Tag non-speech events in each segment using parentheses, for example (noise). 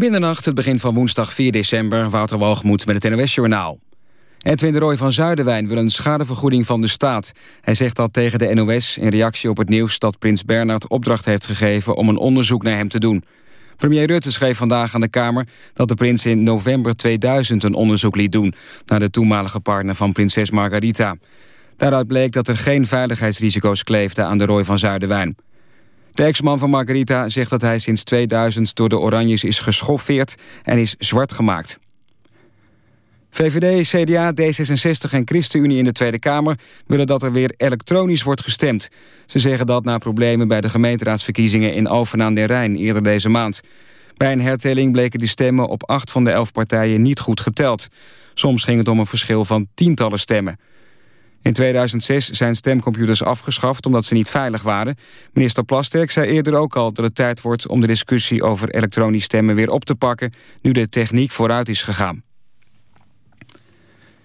Middernacht, het begin van woensdag 4 december... Wouter Walgemoed met het NOS-journaal. Edwin de Roy van Zuiderwijn wil een schadevergoeding van de staat. Hij zegt dat tegen de NOS in reactie op het nieuws... dat prins Bernard opdracht heeft gegeven om een onderzoek naar hem te doen. Premier Rutte schreef vandaag aan de Kamer... dat de prins in november 2000 een onderzoek liet doen... naar de toenmalige partner van prinses Margarita. Daaruit bleek dat er geen veiligheidsrisico's kleefden aan de Roy van Zuiderwijn. De ex-man van Margarita zegt dat hij sinds 2000 door de Oranjes is geschoffeerd en is zwart gemaakt. VVD, CDA, D66 en ChristenUnie in de Tweede Kamer willen dat er weer elektronisch wordt gestemd. Ze zeggen dat na problemen bij de gemeenteraadsverkiezingen in Alphen aan den Rijn eerder deze maand. Bij een hertelling bleken de stemmen op acht van de elf partijen niet goed geteld. Soms ging het om een verschil van tientallen stemmen. In 2006 zijn stemcomputers afgeschaft omdat ze niet veilig waren. Minister Plasterk zei eerder ook al dat het tijd wordt om de discussie over elektronisch stemmen weer op te pakken, nu de techniek vooruit is gegaan.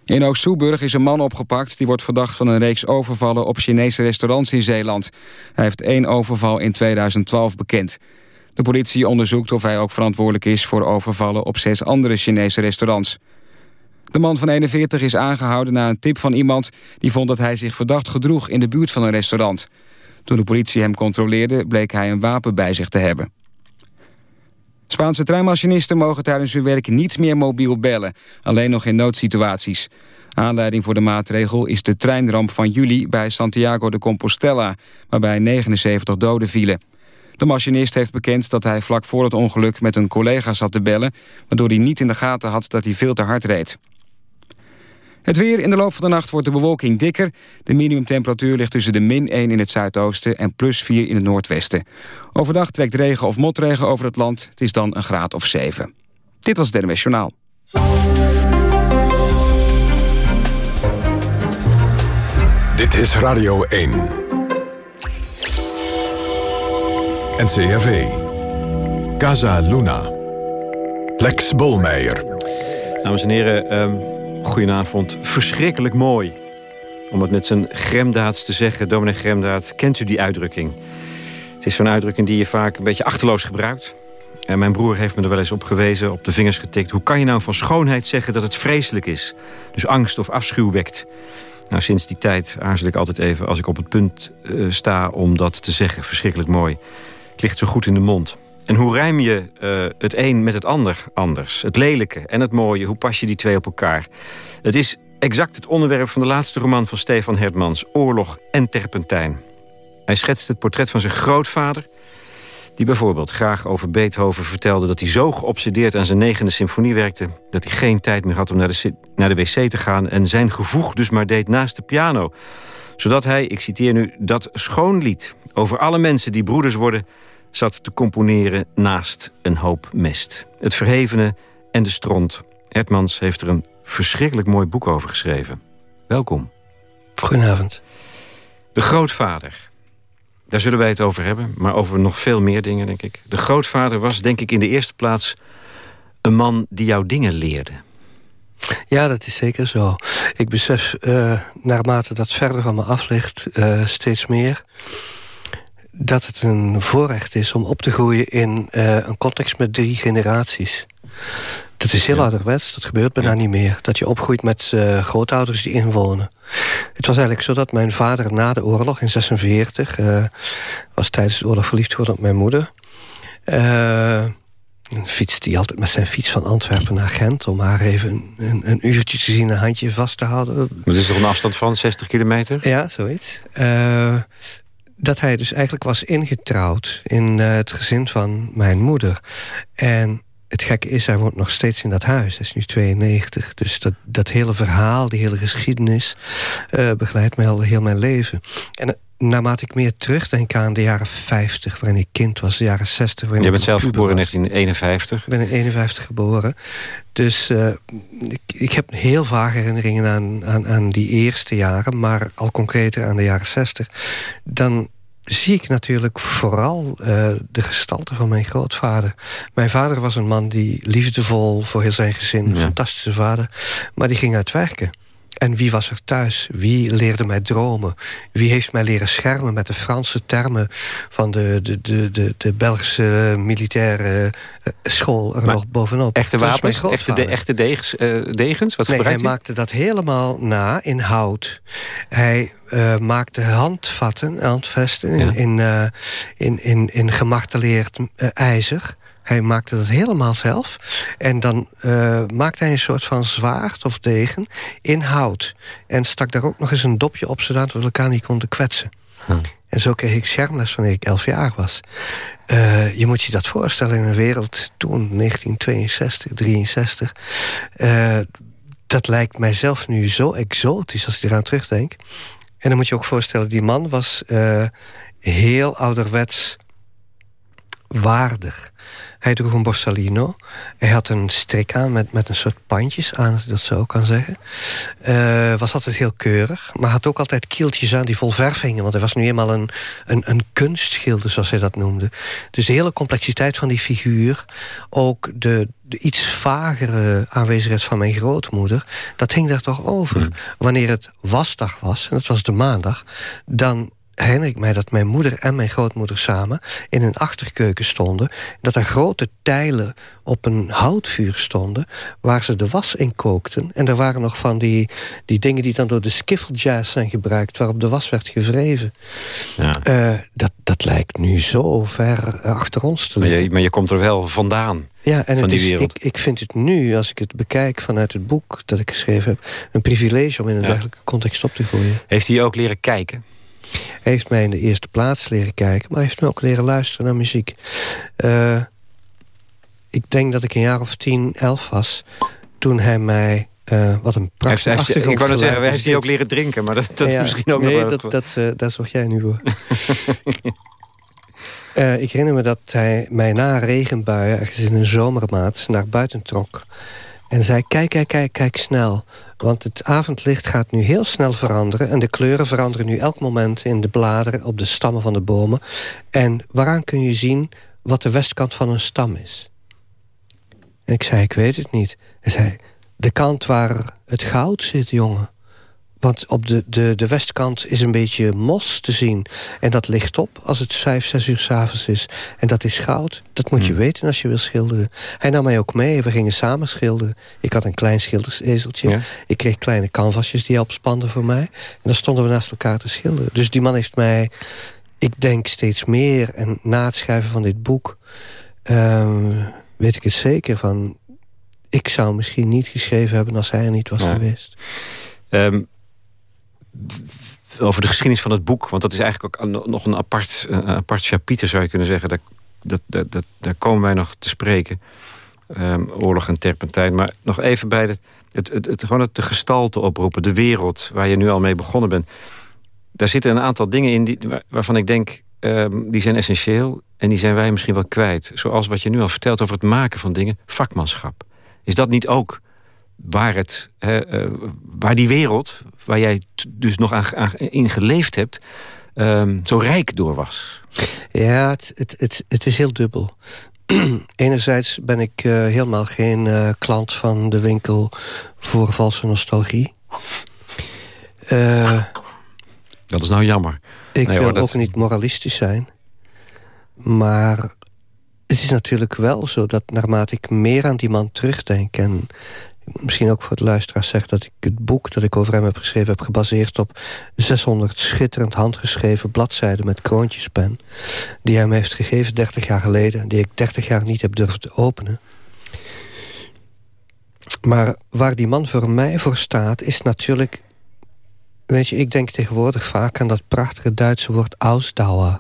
In Oost-Soeburg is een man opgepakt die wordt verdacht van een reeks overvallen op Chinese restaurants in Zeeland. Hij heeft één overval in 2012 bekend. De politie onderzoekt of hij ook verantwoordelijk is voor overvallen op zes andere Chinese restaurants. De man van 41 is aangehouden na een tip van iemand... die vond dat hij zich verdacht gedroeg in de buurt van een restaurant. Toen de politie hem controleerde, bleek hij een wapen bij zich te hebben. Spaanse treinmachinisten mogen tijdens hun werk niet meer mobiel bellen. Alleen nog in noodsituaties. Aanleiding voor de maatregel is de treinramp van juli bij Santiago de Compostela... waarbij 79 doden vielen. De machinist heeft bekend dat hij vlak voor het ongeluk met een collega zat te bellen... waardoor hij niet in de gaten had dat hij veel te hard reed. Het weer in de loop van de nacht wordt de bewolking dikker. De minimumtemperatuur ligt tussen de min 1 in het zuidoosten en plus 4 in het noordwesten. Overdag trekt regen of motregen over het land. Het is dan een graad of 7. Dit was het Journaal. Dit is Radio 1. NCRV. Casa Luna. Lex Bolmeijer. Dames en heren, um Goedenavond. Verschrikkelijk mooi. Om het met zijn gremdaads te zeggen, dominee Gremdaad, kent u die uitdrukking? Het is zo'n uitdrukking die je vaak een beetje achterloos gebruikt. En mijn broer heeft me er wel eens op gewezen, op de vingers getikt. Hoe kan je nou van schoonheid zeggen dat het vreselijk is? Dus angst of afschuw wekt. Nou, sinds die tijd aarzel ik altijd even als ik op het punt uh, sta om dat te zeggen. Verschrikkelijk mooi. Het ligt zo goed in de mond. En hoe rijm je uh, het een met het ander anders? Het lelijke en het mooie, hoe pas je die twee op elkaar? Het is exact het onderwerp van de laatste roman van Stefan Hertmans... Oorlog en Terpentijn. Hij schetst het portret van zijn grootvader... die bijvoorbeeld graag over Beethoven vertelde... dat hij zo geobsedeerd aan zijn negende symfonie werkte... dat hij geen tijd meer had om naar de, naar de wc te gaan... en zijn gevoeg dus maar deed naast de piano. Zodat hij, ik citeer nu, dat schoonlied... over alle mensen die broeders worden zat te componeren naast een hoop mest. Het verhevene en de stront. Edmans heeft er een verschrikkelijk mooi boek over geschreven. Welkom. Goedenavond. De grootvader. Daar zullen wij het over hebben, maar over nog veel meer dingen, denk ik. De grootvader was, denk ik, in de eerste plaats... een man die jou dingen leerde. Ja, dat is zeker zo. Ik besef, uh, naarmate dat verder van me af ligt, uh, steeds meer dat het een voorrecht is om op te groeien in uh, een context met drie generaties. Dat is heel ja. ouderwets, dat gebeurt bijna ja. niet meer. Dat je opgroeit met uh, grootouders die inwonen. Het was eigenlijk zo dat mijn vader na de oorlog in 46... Uh, was tijdens de oorlog verliefd geworden op mijn moeder. Uh, fietste hij altijd met zijn fiets van Antwerpen naar Gent... om haar even een, een, een uurtje te zien, een handje vast te houden. Maar het is toch een afstand van 60 kilometer? Ja, zoiets. Dat hij dus eigenlijk was ingetrouwd in uh, het gezin van mijn moeder. En het gekke is, hij woont nog steeds in dat huis. Hij is nu 92. Dus dat, dat hele verhaal, die hele geschiedenis... Uh, begeleidt mij al heel mijn leven. En uh, naarmate ik meer terugdenk aan de jaren 50... waarin ik kind was, de jaren 60... Je bent zelf geboren in 1951? Ik ben in 51 geboren. Dus uh, ik, ik heb heel vage herinneringen aan, aan, aan die eerste jaren... maar al concreter aan de jaren 60. Dan zie ik natuurlijk vooral uh, de gestalte van mijn grootvader. Mijn vader was een man die liefdevol voor heel zijn gezin... een fantastische vader, maar die ging uitwerken. En wie was er thuis? Wie leerde mij dromen? Wie heeft mij leren schermen met de Franse termen... van de, de, de, de, de Belgische militaire eh, school er nog bovenop? Echte wapens? Echte, de, echte degens? Uh, degens? Wat nee, hij maakte dat helemaal na in hout. Hij uh, maakte handvatten, handvesten... in, in, uh, in, in, in gemarteleerd ijzer... Hij maakte dat helemaal zelf. En dan uh, maakte hij een soort van zwaard of degen in hout. En stak daar ook nog eens een dopje op... zodat we elkaar niet konden kwetsen. Hm. En zo kreeg ik schermles wanneer ik elf jaar was. Uh, je moet je dat voorstellen in een wereld toen, 1962, 63... Uh, dat lijkt mijzelf nu zo exotisch als ik eraan terugdenk. En dan moet je ook voorstellen, die man was uh, heel ouderwets waardig. Hij droeg een borsalino. Hij had een strik aan met, met een soort pandjes aan, als ik dat zo kan zeggen. Uh, was altijd heel keurig. Maar had ook altijd kieltjes aan die vol verf hingen. Want hij was nu eenmaal een, een, een kunstschilder, zoals hij dat noemde. Dus de hele complexiteit van die figuur. Ook de, de iets vagere aanwezigheid van mijn grootmoeder. Dat hing daar toch over. Hmm. Wanneer het wasdag was, en het was de maandag... dan herinner ik mij dat mijn moeder en mijn grootmoeder samen... in een achterkeuken stonden. Dat er grote tijlen op een houtvuur stonden... waar ze de was in kookten. En er waren nog van die, die dingen die dan door de skiffeljazz zijn gebruikt... waarop de was werd gevreven. Ja. Uh, dat, dat lijkt nu zo ver achter ons te liggen. Maar je, maar je komt er wel vandaan. Ja, en het is, ik, ik vind het nu, als ik het bekijk vanuit het boek dat ik geschreven heb... een privilege om in een dergelijke context op te groeien. Heeft hij ook leren kijken? Hij heeft mij in de eerste plaats leren kijken... maar hij heeft me ook leren luisteren naar muziek. Uh, ik denk dat ik een jaar of tien, elf was... toen hij mij... Uh, wat een prachtige achtergrond Ik wou net zeggen, hij heeft hij ook leren drinken... maar dat, dat is misschien ook nee, nog wel... dat, dat, uh, daar zorg jij nu voor. uh, (laughs) ik herinner me dat hij mij na regenbuien... ergens in een zomermaat naar buiten trok... En zei, kijk, kijk, kijk, kijk snel. Want het avondlicht gaat nu heel snel veranderen... en de kleuren veranderen nu elk moment in de bladeren... op de stammen van de bomen. En waaraan kun je zien wat de westkant van een stam is? En ik zei, ik weet het niet. Hij zei, de kant waar het goud zit, jongen. Want op de, de, de westkant is een beetje mos te zien. En dat ligt op als het vijf, zes uur s'avonds is. En dat is goud. Dat moet je hmm. weten als je wil schilderen. Hij nam mij ook mee. We gingen samen schilderen. Ik had een klein schildersezeltje. Ik kreeg kleine canvasjes die hij opspande voor mij. En dan stonden we naast elkaar te schilderen. Dus die man heeft mij, ik denk steeds meer... en na het schrijven van dit boek... Um, weet ik het zeker van... ik zou misschien niet geschreven hebben als hij er niet was geweest. Um, over de geschiedenis van het boek. Want dat is eigenlijk ook nog een apart, een apart chapitre, zou je kunnen zeggen. Daar, dat, dat, dat, daar komen wij nog te spreken. Um, oorlog en terpentijn. Maar nog even bij het, het, het, het, gewoon het de gestalte oproepen. De wereld waar je nu al mee begonnen bent. Daar zitten een aantal dingen in die, waarvan ik denk... Um, die zijn essentieel en die zijn wij misschien wel kwijt. Zoals wat je nu al vertelt over het maken van dingen. Vakmanschap. Is dat niet ook waar, het, uh, waar die wereld, waar jij dus nog aan, aan in geleefd hebt, um, zo rijk door was. Ja, het, het, het, het is heel dubbel. (clears throat) Enerzijds ben ik uh, helemaal geen uh, klant van de winkel voor valse nostalgie. dat is nou jammer. Ik nee, wil dat... ook niet moralistisch zijn. Maar het is natuurlijk wel zo dat naarmate ik meer aan die man terugdenk... en misschien ook voor de luisteraars zeg... dat ik het boek dat ik over hem heb geschreven... heb gebaseerd op 600 schitterend handgeschreven bladzijden... met kroontjespen, die hij me heeft gegeven 30 jaar geleden... die ik 30 jaar niet heb durven te openen. Maar waar die man voor mij voor staat, is natuurlijk... Weet je, ik denk tegenwoordig vaak aan dat prachtige Duitse woord Ausdauer.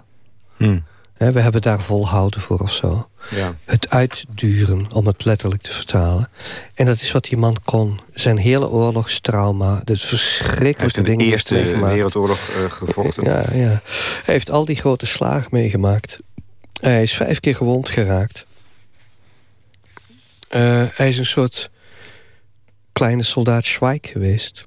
Hmm we hebben daar volhouden voor of zo. Ja. Het uitduren, om het letterlijk te vertalen. En dat is wat die man kon. Zijn hele oorlogstrauma, de verschrikkelijke dingen... Hij heeft de Eerste Wereldoorlog uh, gevochten. Ja, ja. Hij heeft al die grote slagen meegemaakt. Hij is vijf keer gewond geraakt. Uh, hij is een soort kleine soldaat Schweik geweest.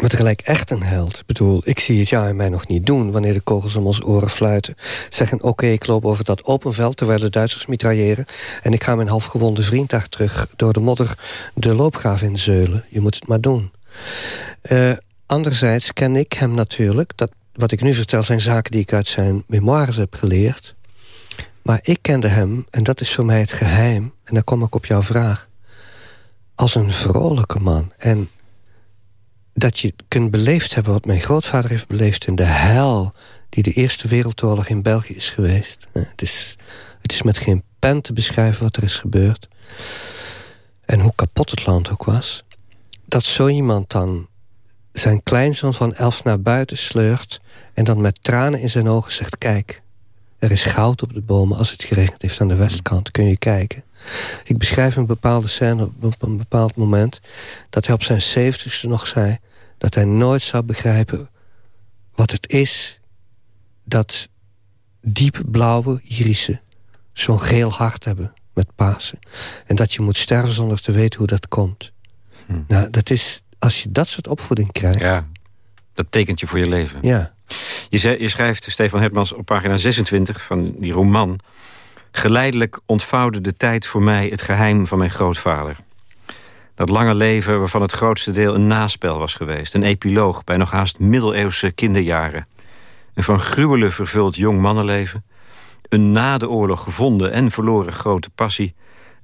Maar tegelijk echt een held. Ik bedoel, ik zie het ja en mij nog niet doen... wanneer de kogels om ons oren fluiten. Zeggen, oké, ik loop over dat open veld... terwijl de Duitsers mitrailleren... en ik ga mijn halfgewonde vriend daar terug... door de modder de loopgraaf inzeulen. Je moet het maar doen. Uh, anderzijds ken ik hem natuurlijk... dat wat ik nu vertel zijn zaken die ik uit zijn memoires heb geleerd. Maar ik kende hem, en dat is voor mij het geheim... en dan kom ik op jouw vraag... als een vrolijke man. En dat je kunt beleefd hebben wat mijn grootvader heeft beleefd... in de hel die de Eerste Wereldoorlog in België is geweest. Het is, het is met geen pen te beschrijven wat er is gebeurd. En hoe kapot het land ook was. Dat zo iemand dan zijn kleinzoon van elf naar buiten sleurt... en dan met tranen in zijn ogen zegt... kijk, er is goud op de bomen als het geregend heeft aan de westkant. Kun je kijken. Ik beschrijf een bepaalde scène op een bepaald moment... dat hij op zijn zeventigste nog zei... dat hij nooit zou begrijpen wat het is... dat diep blauwe irissen zo'n geel hart hebben met Pasen. En dat je moet sterven zonder te weten hoe dat komt. Hm. Nou, dat is, als je dat soort opvoeding krijgt... Ja, dat tekent je voor je leven. Ja. Je, schrijft, Stefan Hetmans, op pagina 26 van die roman... Geleidelijk ontvouwde de tijd voor mij het geheim van mijn grootvader. Dat lange leven waarvan het grootste deel een naspel was geweest. Een epiloog bij nog haast middeleeuwse kinderjaren. Een van gruwelen vervuld jong mannenleven. Een na de oorlog gevonden en verloren grote passie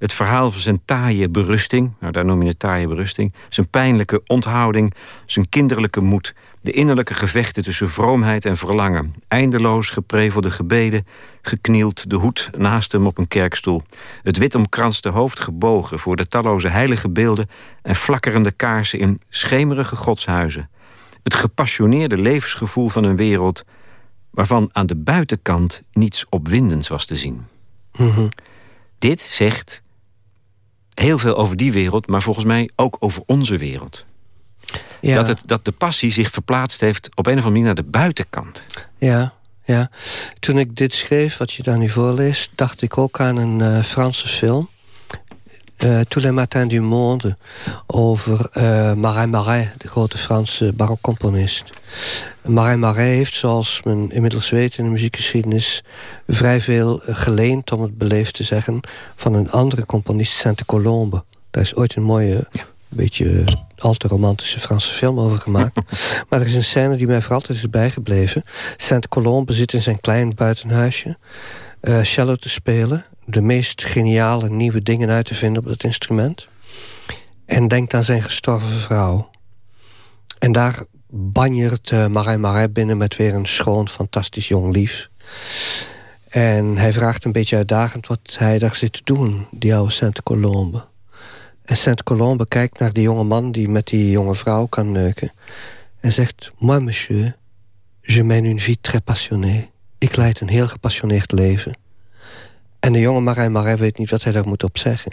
het verhaal van zijn taaie berusting, nou daar noem je het taaie berusting, zijn pijnlijke onthouding, zijn kinderlijke moed, de innerlijke gevechten tussen vroomheid en verlangen, eindeloos geprevelde gebeden, geknield, de hoed naast hem op een kerkstoel, het wit omkranste hoofd gebogen voor de talloze heilige beelden en flakkerende kaarsen in schemerige godshuizen, het gepassioneerde levensgevoel van een wereld waarvan aan de buitenkant niets opwindends was te zien. Mhm. Dit zegt heel veel over die wereld, maar volgens mij ook over onze wereld. Ja. Dat, het, dat de passie zich verplaatst heeft op een of andere manier naar de buitenkant. Ja, ja. Toen ik dit schreef, wat je daar nu voorleest... dacht ik ook aan een uh, Franse film. Uh, Tous les matins du monde. Over uh, Marais Marais, de grote Franse barokcomponist. Marais Marais heeft, zoals men inmiddels weet in de muziekgeschiedenis... vrij veel geleend, om het beleefd te zeggen... van een andere componist, Sainte-Colombe. Daar is ooit een mooie, ja. beetje al te romantische Franse film over gemaakt. (laughs) maar er is een scène die mij voor altijd is bijgebleven. Sainte-Colombe zit in zijn klein buitenhuisje... Uh, cello te spelen, de meest geniale nieuwe dingen uit te vinden op dat instrument. En denkt aan zijn gestorven vrouw. En daar banjert uh, Marais Marais binnen met weer een schoon, fantastisch jong lief. En hij vraagt een beetje uitdagend wat hij daar zit te doen, die oude Sainte-Colombe. En Sainte-Colombe kijkt naar die jonge man die met die jonge vrouw kan neuken. En zegt, moi monsieur, je mène une vie très passionnée. Ik leid een heel gepassioneerd leven. En de jonge Marais Marais weet niet wat hij daar moet op zeggen.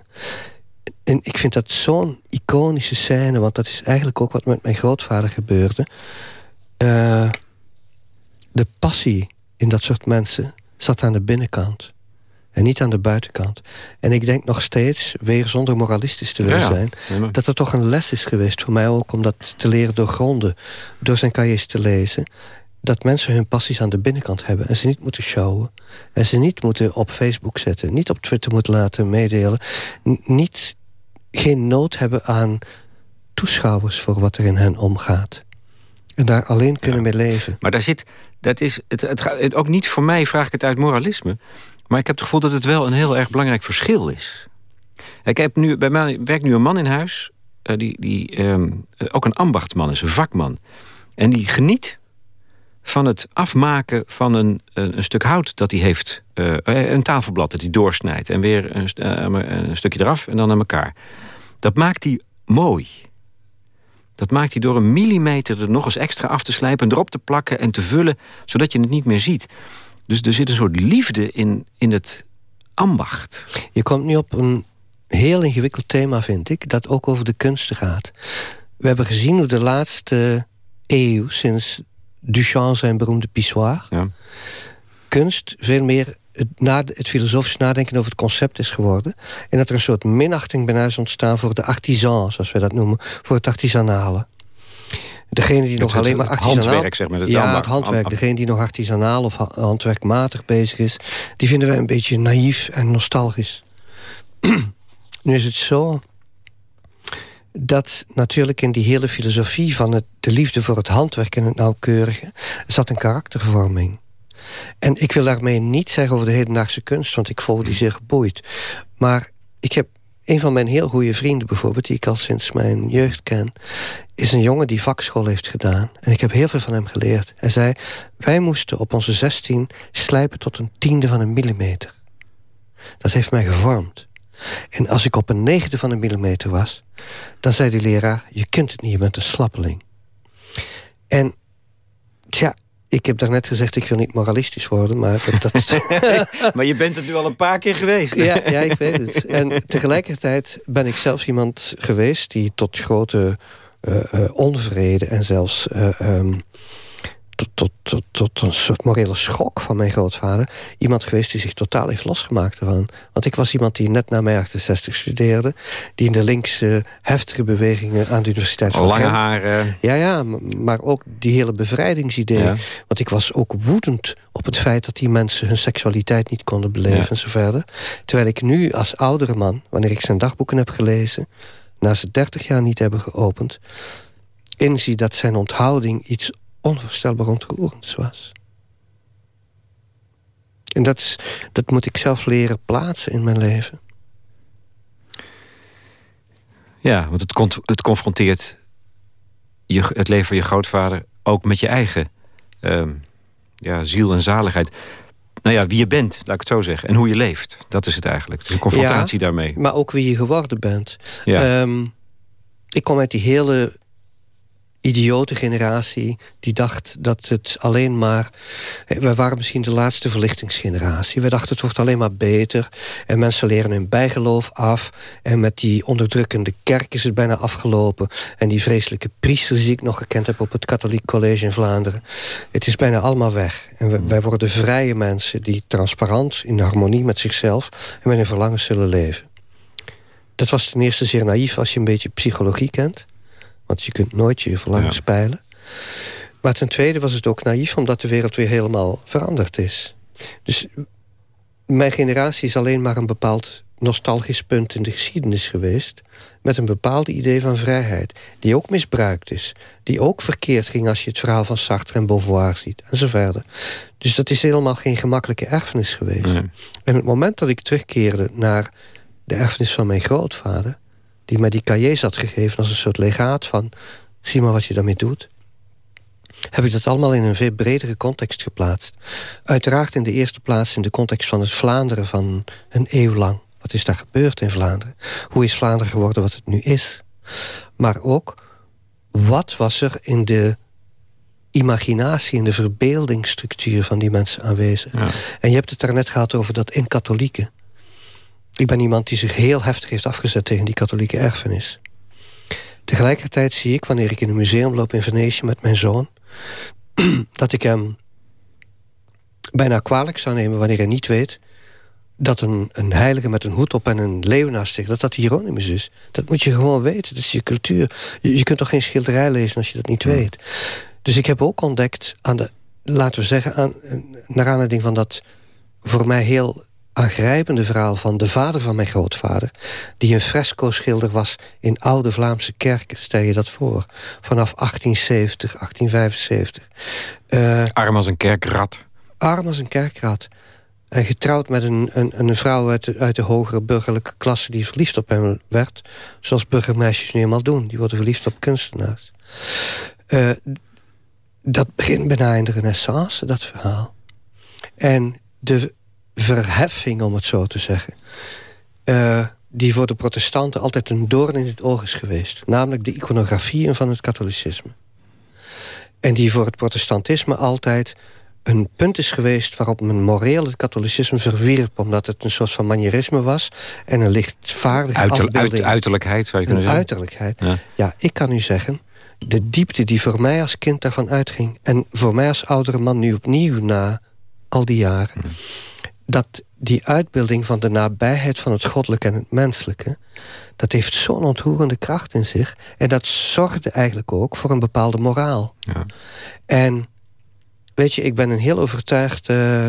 En ik vind dat zo'n iconische scène... want dat is eigenlijk ook wat met mijn grootvader gebeurde. Uh, de passie in dat soort mensen zat aan de binnenkant. En niet aan de buitenkant. En ik denk nog steeds, weer zonder moralistisch te willen zijn... dat er toch een les is geweest voor mij ook... om dat te leren doorgronden, door zijn cahiers te lezen dat mensen hun passies aan de binnenkant hebben... en ze niet moeten showen. En ze niet moeten op Facebook zetten. Niet op Twitter moeten laten meedelen. niet, geen nood hebben aan toeschouwers... voor wat er in hen omgaat. En daar alleen kunnen mee leven. Maar daar zit... Dat is, het, het, het, ook niet voor mij vraag ik het uit moralisme... maar ik heb het gevoel dat het wel een heel erg belangrijk verschil is. Ik heb nu, bij mij werkt nu een man in huis... Uh, die, die um, ook een ambachtman is, een vakman. En die geniet van het afmaken van een, een, stuk hout dat hij heeft. Uh, een tafelblad dat hij doorsnijdt. En weer een, uh, een, stukje eraf en dan aan elkaar. Dat maakt hij mooi. Dat maakt hij door een millimeter er nog eens extra af te slijpen... erop te plakken en te vullen, zodat je het niet meer ziet. Dus er zit een soort liefde in, in het ambacht. Je komt nu op een heel ingewikkeld thema, vind ik... dat ook over de kunsten gaat. We hebben gezien hoe de laatste eeuw, sinds Duchamp zijn beroemde pissoir. Ja. Kunst veel meer het, na, het filosofisch nadenken over het concept is geworden. En dat er een soort minachting bijna is ontstaan voor de artisan, zoals wij dat noemen. Voor het artisanale. Degene die nog alleen maar artisanaal... handwerk, zeg maar. Het ja, het handwerk. Degene die nog artisanaal of handwerkmatig bezig is... die vinden wij een beetje naïef en nostalgisch. (clears throat) nu is het zo dat natuurlijk in die hele filosofie van het, de liefde voor het handwerk en het nauwkeurige zat een karaktervorming. En ik wil daarmee niet zeggen over de hedendaagse kunst, want ik volg die zeer geboeid. Maar ik heb een van mijn heel goede vrienden bijvoorbeeld, die ik al sinds mijn jeugd ken, is een jongen die vakschool heeft gedaan. En ik heb heel veel van hem geleerd. Hij zei, wij moesten op onze 16 slijpen tot een tiende van een millimeter. Dat heeft mij gevormd. En als ik op een negende van een millimeter was... dan zei die leraar, je kunt het niet, je bent een slappeling. En tja, ik heb daarnet gezegd, ik wil niet moralistisch worden, maar... Dat, dat... (laughs) maar je bent het nu al een paar keer geweest. ja, ja, ik weet het. En tegelijkertijd ben ik zelfs iemand geweest... die tot grote uh, uh, onvrede en zelfs... Uh, tot, tot, tot, tot een soort morele schok van mijn grootvader. Iemand geweest die zich totaal heeft losgemaakt ervan. Want ik was iemand die net na mijn 68 studeerde. Die in de linkse heftige bewegingen aan de Universiteit van Lange haren. Ja, ja, maar ook die hele bevrijdingsidee. Want ik was ook woedend op het feit dat die mensen hun seksualiteit niet konden beleven ja. en zo verder. Terwijl ik nu als oudere man, wanneer ik zijn dagboeken heb gelezen... na ze 30 jaar niet hebben geopend... inzie dat zijn onthouding iets onvoorstelbaar ontroerend was. En dat, is, dat moet ik zelf leren plaatsen in mijn leven. Ja, want het, het confronteert je, het leven van je grootvader ook met je eigen uh, ja, ziel en zaligheid. Nou ja, wie je bent, laat ik het zo zeggen. En hoe je leeft. Dat is het eigenlijk. Dus een confrontatie ja, daarmee. Maar ook wie je geworden bent. Ja. Um, ik kom uit die hele idiote generatie die dacht dat het alleen maar... We waren misschien de laatste verlichtingsgeneratie. We dachten het wordt alleen maar beter. En mensen leren hun bijgeloof af. En met die onderdrukkende kerk is het bijna afgelopen. En die vreselijke priesters die ik nog gekend heb... op het katholiek college in Vlaanderen. Het is bijna allemaal weg. En we, wij worden vrije mensen die transparant... in harmonie met zichzelf en met hun verlangens zullen leven. Dat was ten eerste zeer naïef als je een beetje psychologie kent... Want je kunt nooit je verlangens ja. peilen. Maar ten tweede was het ook naïef... omdat de wereld weer helemaal veranderd is. Dus mijn generatie is alleen maar een bepaald nostalgisch punt in de geschiedenis geweest... met een bepaald idee van vrijheid, die ook misbruikt is. Die ook verkeerd ging als je het verhaal van Sartre en Beauvoir ziet, en zo verder. Dus dat is helemaal geen gemakkelijke erfenis geweest. Nee. En het moment dat ik terugkeerde naar de erfenis van mijn grootvader die mij die cahiers had gegeven als een soort legaat van... zie maar wat je daarmee doet. Heb ik dat allemaal in een veel bredere context geplaatst. Uiteraard in de eerste plaats in de context van het Vlaanderen van een eeuw lang. Wat is daar gebeurd in Vlaanderen? Hoe is Vlaanderen geworden wat het nu is? Maar ook, wat was er in de imaginatie... in de verbeeldingsstructuur van die mensen aanwezig? Ja. En je hebt het daarnet gehad over dat in katholieken. Ik ben iemand die zich heel heftig heeft afgezet tegen die katholieke erfenis. Tegelijkertijd zie ik, wanneer ik in een museum loop in Venetië met mijn zoon... (clears throat) dat ik hem bijna kwalijk zou nemen wanneer hij niet weet... dat een, een heilige met een hoed op en een leeuw naast zich... dat dat Hieronymus is. Dat moet je gewoon weten, dat is je cultuur. Je, je kunt toch geen schilderij lezen als je dat niet weet. Dus ik heb ook ontdekt, aan de, laten we zeggen... Aan, naar aanleiding van dat voor mij heel aangrijpende verhaal van de vader van mijn grootvader... die een fresco-schilder was in oude Vlaamse kerken. Stel je dat voor. Vanaf 1870, 1875. Uh, arm als een kerkrat. Arm als een kerkrat. En getrouwd met een, een, een vrouw uit de, uit de hogere burgerlijke klasse... die verliefd op hem werd. Zoals burgermeisjes nu eenmaal doen. Die worden verliefd op kunstenaars. Uh, dat begint bijna in de renaissance, dat verhaal. En de verheffing, om het zo te zeggen... Uh, die voor de protestanten altijd een doorn in het oog is geweest. Namelijk de iconografieën van het katholicisme. En die voor het protestantisme altijd een punt is geweest... waarop men moreel het katholicisme verwierp... omdat het een soort van manierisme was... en een lichtvaardige Uiter, afbeelding. Uit, uiterlijkheid, zou je kunnen een zeggen. uiterlijkheid. Ja. ja, ik kan u zeggen... de diepte die voor mij als kind daarvan uitging... en voor mij als oudere man nu opnieuw na al die jaren... Hmm dat die uitbeelding van de nabijheid van het goddelijke en het menselijke... dat heeft zo'n ontroerende kracht in zich. En dat zorgde eigenlijk ook voor een bepaalde moraal. Ja. En weet je, ik ben een heel overtuigd uh,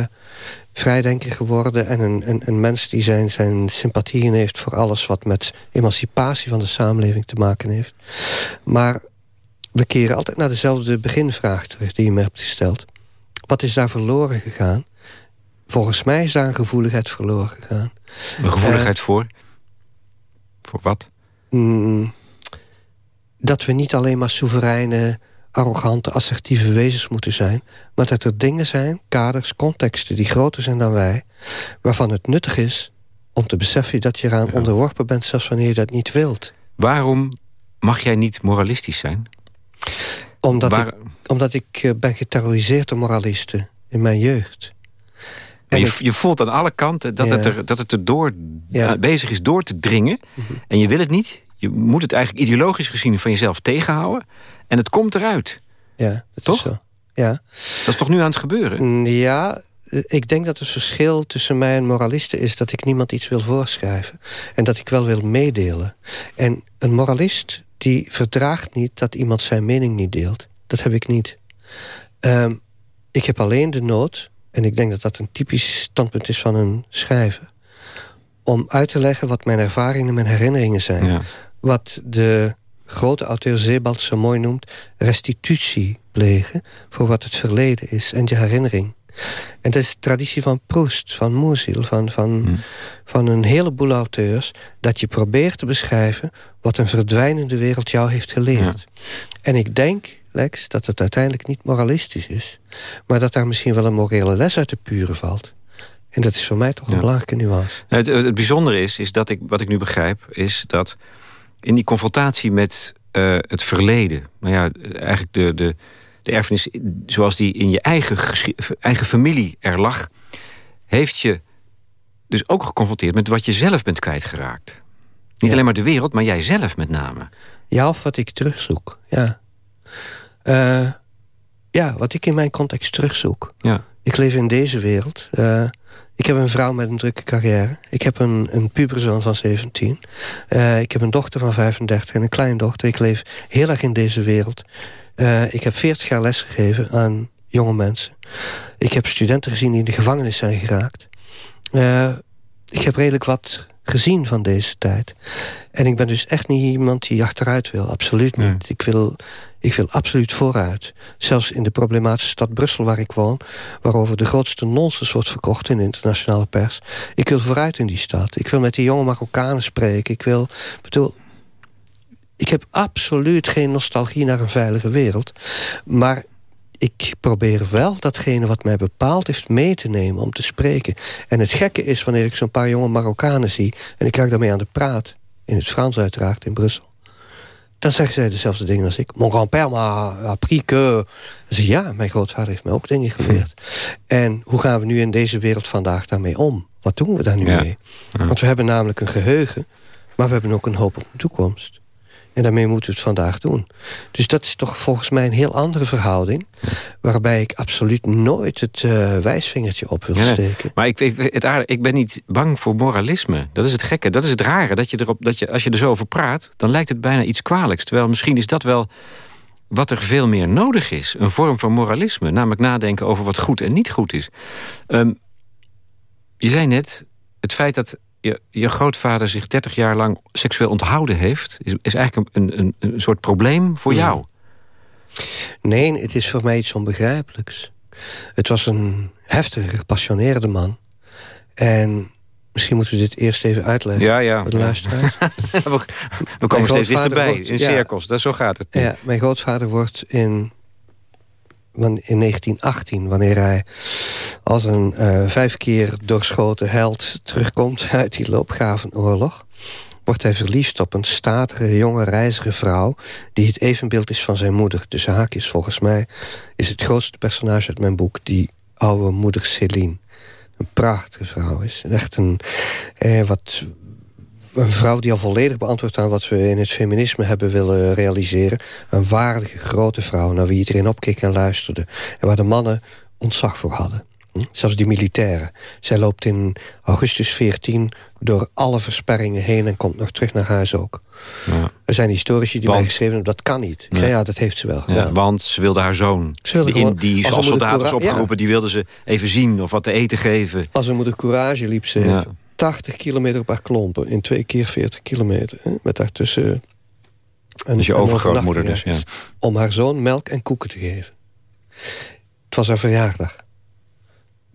vrijdenker geworden... en een, een, een mens die zijn, zijn sympathieën heeft voor alles... wat met emancipatie van de samenleving te maken heeft. Maar we keren altijd naar dezelfde beginvraag terug... die je me hebt gesteld. Wat is daar verloren gegaan? Volgens mij is daar een gevoeligheid verloren gegaan. Een gevoeligheid uh, voor? Voor wat? Mm, dat we niet alleen maar soevereine, arrogante, assertieve wezens moeten zijn... maar dat er dingen zijn, kaders, contexten die groter zijn dan wij... waarvan het nuttig is om te beseffen dat je eraan ja. onderworpen bent... zelfs wanneer je dat niet wilt. Waarom mag jij niet moralistisch zijn? Omdat, Waar... ik, omdat ik eh, ben geterroriseerd door moralisten in mijn jeugd. En je, je, voelt aan alle kanten dat, het, er, dat het er door, ja. bezig is door te dringen. Mm -hmm. En je wil het niet. Je moet het eigenlijk ideologisch gezien van jezelf tegenhouden. En het komt eruit. Ja, dat toch? Is zo. Ja. Dat is toch nu aan het gebeuren? Ja, ik denk dat het verschil tussen mij en moralisten is... dat ik niemand iets wil voorschrijven. En dat ik wel wil meedelen. En een moralist die verdraagt niet dat iemand zijn mening niet deelt. Dat heb ik niet. Um, ik heb alleen de nood, en ik denk dat dat een typisch standpunt is van een schrijver... om uit te leggen wat mijn ervaringen en mijn herinneringen zijn. Ja. Wat de grote auteur Zebald zo mooi noemt... restitutie plegen voor wat het verleden is en je herinnering. En dat is de traditie van Proust, van Moesil, van, van, hmm. van een heleboel auteurs... dat je probeert te beschrijven wat een verdwijnende wereld jou heeft geleerd. Ja. En ik denk, Lex, dat het uiteindelijk niet moralistisch is... maar dat daar misschien wel een morele les uit de pure valt. En dat is voor mij toch een ja. belangrijke nuance. Het, het, bijzondere is, is dat ik, wat ik nu begrijp... is dat in die confrontatie met uh, het verleden... nou ja, eigenlijk de... de de erfenis zoals die in je eigen, eigen familie er lag... heeft je dus ook geconfronteerd met wat je zelf bent kwijtgeraakt. Niet ja. alleen maar de wereld, maar jij zelf met name. Ja, of wat ik terugzoek, ja. Uh, ja, wat ik in mijn context terugzoek. Ja. Ik leef in deze wereld. Uh, ik heb een vrouw met een drukke carrière. Ik heb een, een puberzoon van 17. Uh, ik heb een dochter van 35 en een kleindochter. Ik leef heel erg in deze wereld. Uh, ik heb 40 jaar lesgegeven aan jonge mensen. Ik heb studenten gezien die in de gevangenis zijn geraakt. Ik heb redelijk wat gezien van deze tijd. En ik ben dus echt niet iemand die achteruit wil. Absoluut niet. Nee. Ik, wil, ik wil absoluut vooruit. Zelfs in de problematische stad Brussel waar ik woon... waarover de grootste nonsens wordt verkocht in de internationale pers. Ik wil vooruit in die stad. Ik wil met die jonge Marokkanen spreken. Ik wil... Bedoel, ik heb absoluut geen nostalgie naar een veilige wereld. Maar ik probeer wel datgene wat mij bepaald heeft mee te nemen om te spreken. En het gekke is wanneer ik zo'n paar jonge Marokkanen zie... en ik krijg daarmee aan de praat, in het Frans uiteraard, in Brussel... dan zeggen zij dezelfde dingen als ik. Mon grand-père m'a appris que... Zeg, ja, mijn grootvader heeft mij ook dingen geleerd. En hoe gaan we nu in deze wereld vandaag daarmee om? Wat doen we daar nu Ja. mee? Want we hebben namelijk een geheugen... maar we hebben ook een hoop op de toekomst. En daarmee moeten we het vandaag doen. Dus dat is toch volgens mij een heel andere verhouding... waarbij ik absoluut nooit het uh, wijsvingertje op wil Ja, steken. Maar ik, het ik ben niet bang voor moralisme. Dat is het gekke. Dat is het rare. Dat je erop, dat je, als je er zo over praat, dan lijkt het bijna iets kwalijks. Terwijl misschien is dat wel wat er veel meer nodig is. Een vorm van moralisme. Namelijk nadenken over wat goed en niet goed is. Um, je zei net, het feit dat je, je grootvader zich 30 jaar lang seksueel onthouden heeft... is, is eigenlijk een, een, een soort probleem voor Ja. jou. Nee, het is voor mij iets onbegrijpelijks. Het was een heftige, gepassioneerde man. En misschien moeten we dit eerst even uitleggen Ja, ja. voor de luisteraars. (laughs) we, we Mijn komen steeds dichterbij, wordt- in ja. cirkels. Dat, zo gaat het. Ja, mijn grootvader wordt in, in 1918, wanneer hij als een eh, vijf keer doorschoten held terugkomt uit die loopgravenoorlog, wordt hij verliefd op een statige, jonge, reizige vrouw... die het evenbeeld is van zijn moeder. Dus haakjes, volgens mij, is het grootste personage uit mijn boek... die oude moeder Céline. Een prachtige vrouw is. Echt een, eh, wat, een vrouw die al volledig beantwoordt aan wat we in het feminisme hebben willen realiseren. Een waardige grote vrouw naar wie iedereen opkeek en luisterde. En waar de mannen ontzag voor hadden. Zelfs die militairen. Zij loopt in augustus 14 door alle versperringen heen... en komt nog terug naar huis ook. Ja. Er zijn historici die mij geschreven hebben, dat kan niet. Ik zei, ja, dat heeft ze wel gedaan. Ja, want ze wilde haar zoon, wilde die, gewoon, die als, als soldaat was opgeroepen... die wilde ze even zien of wat te eten geven. Als een moeder courage liep ze 80 kilometer per klompen... in twee keer 40 kilometer. Hè? Met daartussen... Een, dus je overgrootmoeder dus, ja. Om haar zoon melk en koeken te geven. Het was haar verjaardag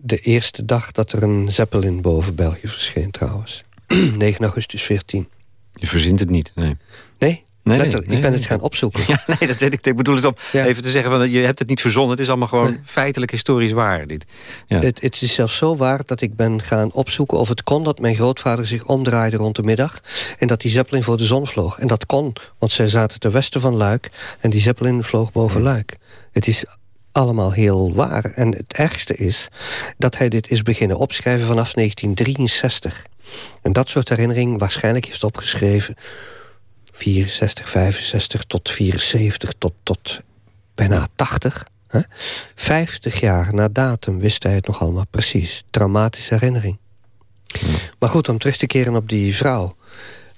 de eerste dag dat er een Zeppelin boven België verscheen trouwens. (clears throat) 9 augustus 14. Je verzint het niet, nee. Nee, Nee, ik ben het gaan opzoeken. (laughs) Ja, nee, dat weet ik. Ik bedoel het om even te zeggen, van, je hebt het niet verzonnen. Het is allemaal gewoon feitelijk historisch waar. Dit. Ja. Het, het, is zelfs zo waar dat ik ben gaan opzoeken of het kon... dat mijn grootvader zich omdraaide rond de middag... en dat die Zeppelin voor de zon vloog. En dat kon, want zij zaten ten westen van Luik... en die Zeppelin vloog boven Luik. Het is allemaal heel waar. En het ergste is dat hij dit is beginnen opschrijven vanaf 1963. En dat soort herinnering waarschijnlijk heeft opgeschreven... 64, 65 tot 74 tot, tot bijna 80. Hè? 50 jaar na datum wist hij het nog allemaal precies. Traumatische herinnering. Maar goed, om terug te keren op die vrouw.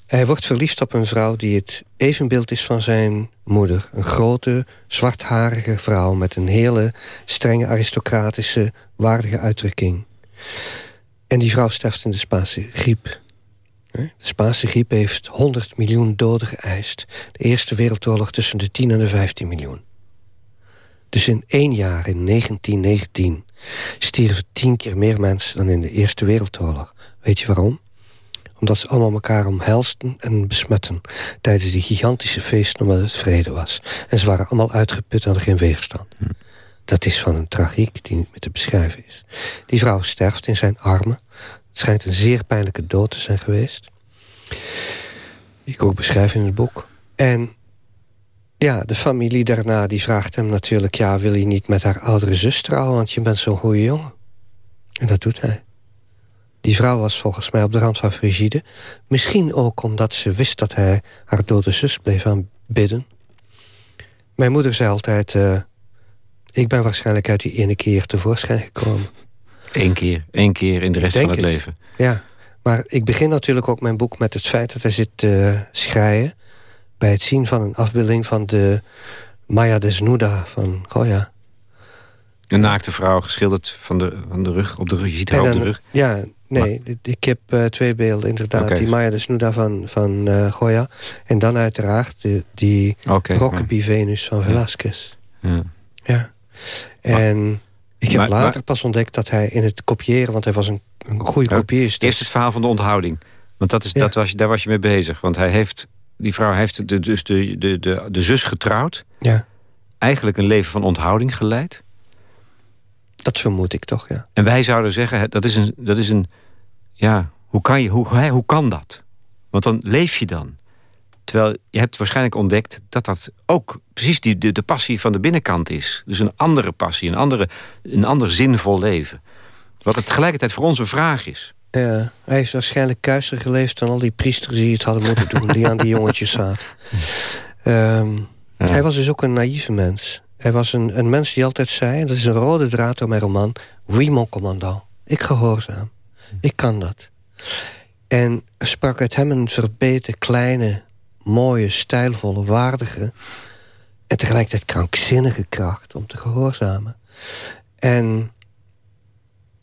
Hij wordt verliefd op een vrouw die het evenbeeld is van zijn moeder. Een grote, zwartharige vrouw met een hele strenge aristocratische, waardige uitdrukking. En die vrouw sterft in de Spaanse griep. De Spaanse griep heeft 100 miljoen doden geëist. De Eerste Wereldoorlog tussen de 10 en de 15 miljoen. Dus in één jaar, in 1919, stierven tien keer meer mensen dan in de Eerste Wereldoorlog. Weet je waarom? Omdat ze allemaal elkaar omhelsten en besmetten... tijdens die gigantische feesten omdat het vrede was. En ze waren allemaal uitgeput en hadden geen weerstand. Hm. Dat is van een tragiek die niet meer te beschrijven is. Die vrouw sterft in zijn armen. Het schijnt een zeer pijnlijke dood te zijn geweest. Die ik ook beschrijf in het boek. En ja, de familie daarna die vraagt hem natuurlijk... ja, wil je niet met haar oudere zus trouwen... want je bent zo'n goede jongen. En dat doet hij. Die vrouw was volgens mij op de rand van frigide. Misschien ook omdat ze wist dat hij haar dode zus bleef aanbidden. Mijn moeder zei altijd... Uh, ik ben waarschijnlijk uit die ene keer tevoorschijn gekomen. Eén keer, één keer in de rest van het, leven. Ja, maar ik begin natuurlijk ook mijn boek met het feit dat hij zit te schreien... bij het zien van een afbeelding van de Maya Desnuda van Goya. Een naakte vrouw, geschilderd van de, van de rug, op de rug. Je ziet haar op de rug. Ja, Nee, ik heb uh, twee beelden inderdaad. Die Maya de Snuda van, van uh, Goya. En dan uiteraard de, die okay, Venus van Velasquez. Ja. ja. En ik heb later pas ontdekt dat hij in het kopiëren... want hij was een, een goede kopieerster. Eerst het verhaal van de onthouding. Want dat is, dat was, daar was je mee bezig. Want hij heeft, die vrouw heeft de, dus de, de, de, de zus getrouwd. Ja. Eigenlijk een leven van onthouding geleid. Dat vermoed ik toch, ja. En wij zouden zeggen, dat is een... Dat is een ja, hoe kan, je, hoe, hoe kan dat? Want dan leef je dan. Terwijl je hebt waarschijnlijk ontdekt dat dat ook precies die, de, de passie van de binnenkant is. Dus een andere passie, een, andere, een ander zinvol leven. Wat het tegelijkertijd voor ons een vraag is. Ja, hij is waarschijnlijk kuiser geleefd dan al die priesters die het hadden moeten doen... die aan die jongetjes zaten. (laughs) Ehm, hij was dus ook een naïeve mens. Hij was een, een mens die altijd zei, dat is een rode draad door mijn roman... Oui, mon commandant. Ik gehoorzaam. Ik kan dat. En er sprak uit hem een verbeten, kleine, mooie, stijlvolle, waardige... en tegelijkertijd krankzinnige kracht om te gehoorzamen. En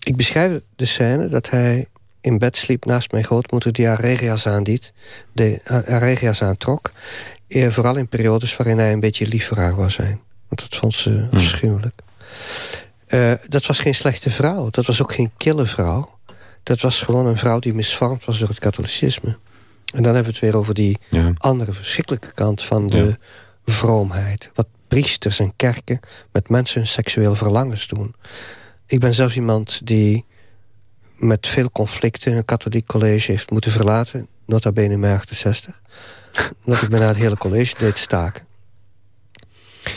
ik beschrijf de scène dat hij in bed sliep naast mijn grootmoeder... die haar regia's aandiet, de, haar aantrok. Eh, vooral in periodes waarin hij een beetje lief voor haar wou zijn. Dat vond ze hmm. afschuwelijk. Uh, dat was geen slechte vrouw. Dat was ook geen kille vrouw. Dat was gewoon een vrouw die misvormd was door het katholicisme. En dan hebben we het weer over die andere verschrikkelijke kant van de vroomheid. Wat priesters en kerken met mensen hun seksueel verlangens doen. Ik ben zelfs iemand die met veel conflicten een katholiek college heeft moeten verlaten. Nota bene in mijn 68. (laughs) Omdat ik me na het hele college deed staken.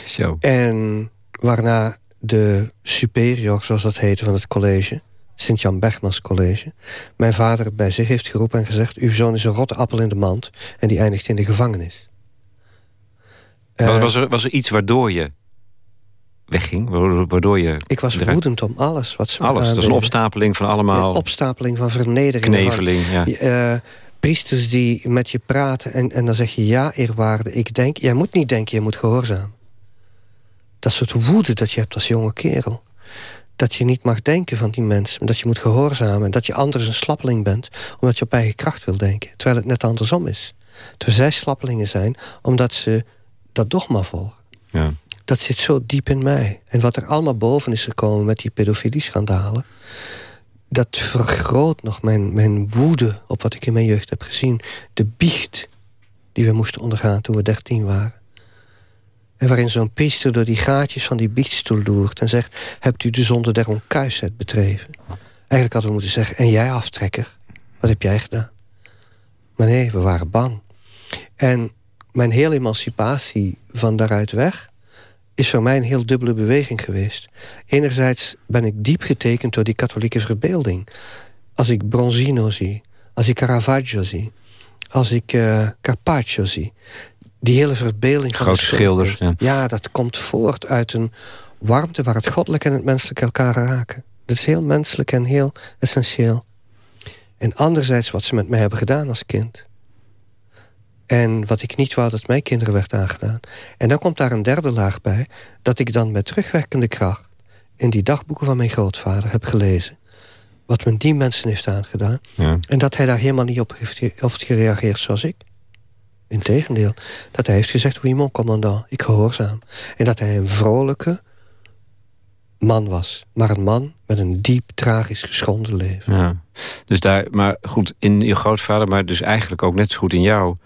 Zo. En waarna de superior, zoals dat heette, van het college... Sint-Jan Bergmans College... mijn vader bij zich heeft geroepen en gezegd... uw zoon is een rotte appel in de mand en die eindigt in de gevangenis. Was, was, er, was er iets waardoor je wegging? Waardoor je... Ik was woedend om alles wat ze Alles, dat is een opstapeling van allemaal... Een opstapeling van vernedering. Kneveling, ja. Uh, priesters die met je praten en, en dan zeg je... ja, eerwaarde, ik denk... Jij moet niet denken, je moet gehoorzaam. Dat soort woede dat je hebt als jonge kerel. Dat je niet mag denken van die mensen. Dat je moet gehoorzamen. Dat je anders een slappeling bent. Omdat je op eigen kracht wil denken. Terwijl het net andersom is. Terwijl zij slappelingen zijn omdat ze dat dogma volgen. Ja. Dat zit zo diep in mij. En wat er allemaal boven is gekomen met die pedofilie-schandalen... dat vergroot nog mijn, mijn woede op wat ik in mijn jeugd heb gezien. De biecht die we moesten ondergaan toen we dertien waren. En waarin zo'n priester door die gaatjes van die biechtstoel loert... en zegt, hebt u de zonde der onkuisheid bedreven? Eigenlijk hadden we moeten zeggen, en jij aftrekker, wat heb jij gedaan? Maar nee, we waren bang. En mijn hele emancipatie van daaruit weg... is voor mij een heel dubbele beweging geweest. Enerzijds ben ik diep getekend door die katholieke verbeelding. Als ik Bronzino zie, als ik Caravaggio zie... als ik uh, Carpaccio zie... die hele verbeelding van Grote schilders. Ja. ja, dat komt voort uit een warmte... waar het goddelijk en het menselijk elkaar raken. Dat is heel menselijk en heel essentieel. En anderzijds wat ze met mij hebben gedaan als kind... En wat ik niet wou dat mijn kinderen werd aangedaan. En dan komt daar een derde laag bij... dat ik dan met terugwerkende kracht... in die dagboeken van mijn grootvader heb gelezen... wat men die mensen heeft aangedaan. Ja. En dat hij daar helemaal niet op heeft, gereageerd zoals ik. Integendeel. Dat hij heeft gezegd, oui mon commandant, ik gehoorzaam. En dat hij een vrolijke man was. Maar een man met een diep, tragisch geschonden leven. Ja. Dus daar, maar goed, in je grootvader... maar dus eigenlijk ook net zo goed in jou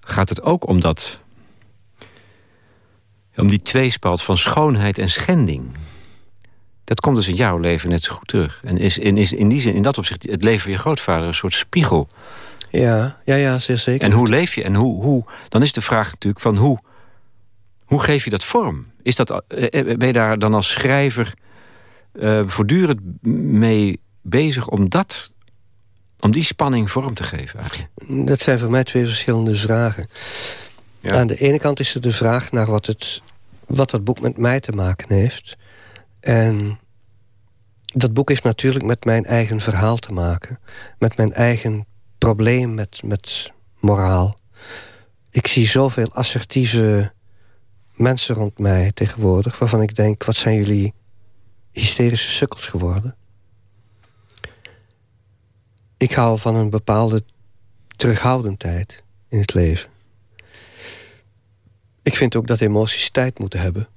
gaat het ook om dat... om die tweespalt van schoonheid en schending. Dat komt dus in jouw leven net zo goed terug. En is in, is in die zin, in dat opzicht, het leven van je grootvader een soort spiegel. Ja, ja, ja, zeer zeker. En hoe leef je? En hoe, hoe, dan is de vraag natuurlijk van hoe, hoe geef je dat vorm? Is dat, eh, eh, ben je daar dan als schrijver uh, voortdurend mee bezig om dat om die spanning vorm te geven? Eigenlijk? Dat zijn voor mij twee verschillende vragen. Ja. Aan de ene kant is er de vraag naar wat, het, wat dat boek met mij te maken heeft. En dat boek heeft natuurlijk met mijn eigen verhaal te maken. Met mijn eigen probleem met, met moraal. Ik zie zoveel assertieve mensen rond mij tegenwoordig... waarvan ik denk, wat zijn jullie hysterische sukkels geworden? Ik hou van een bepaalde terughoudendheid in het leven. Ik vind ook dat emoties tijd moeten hebben.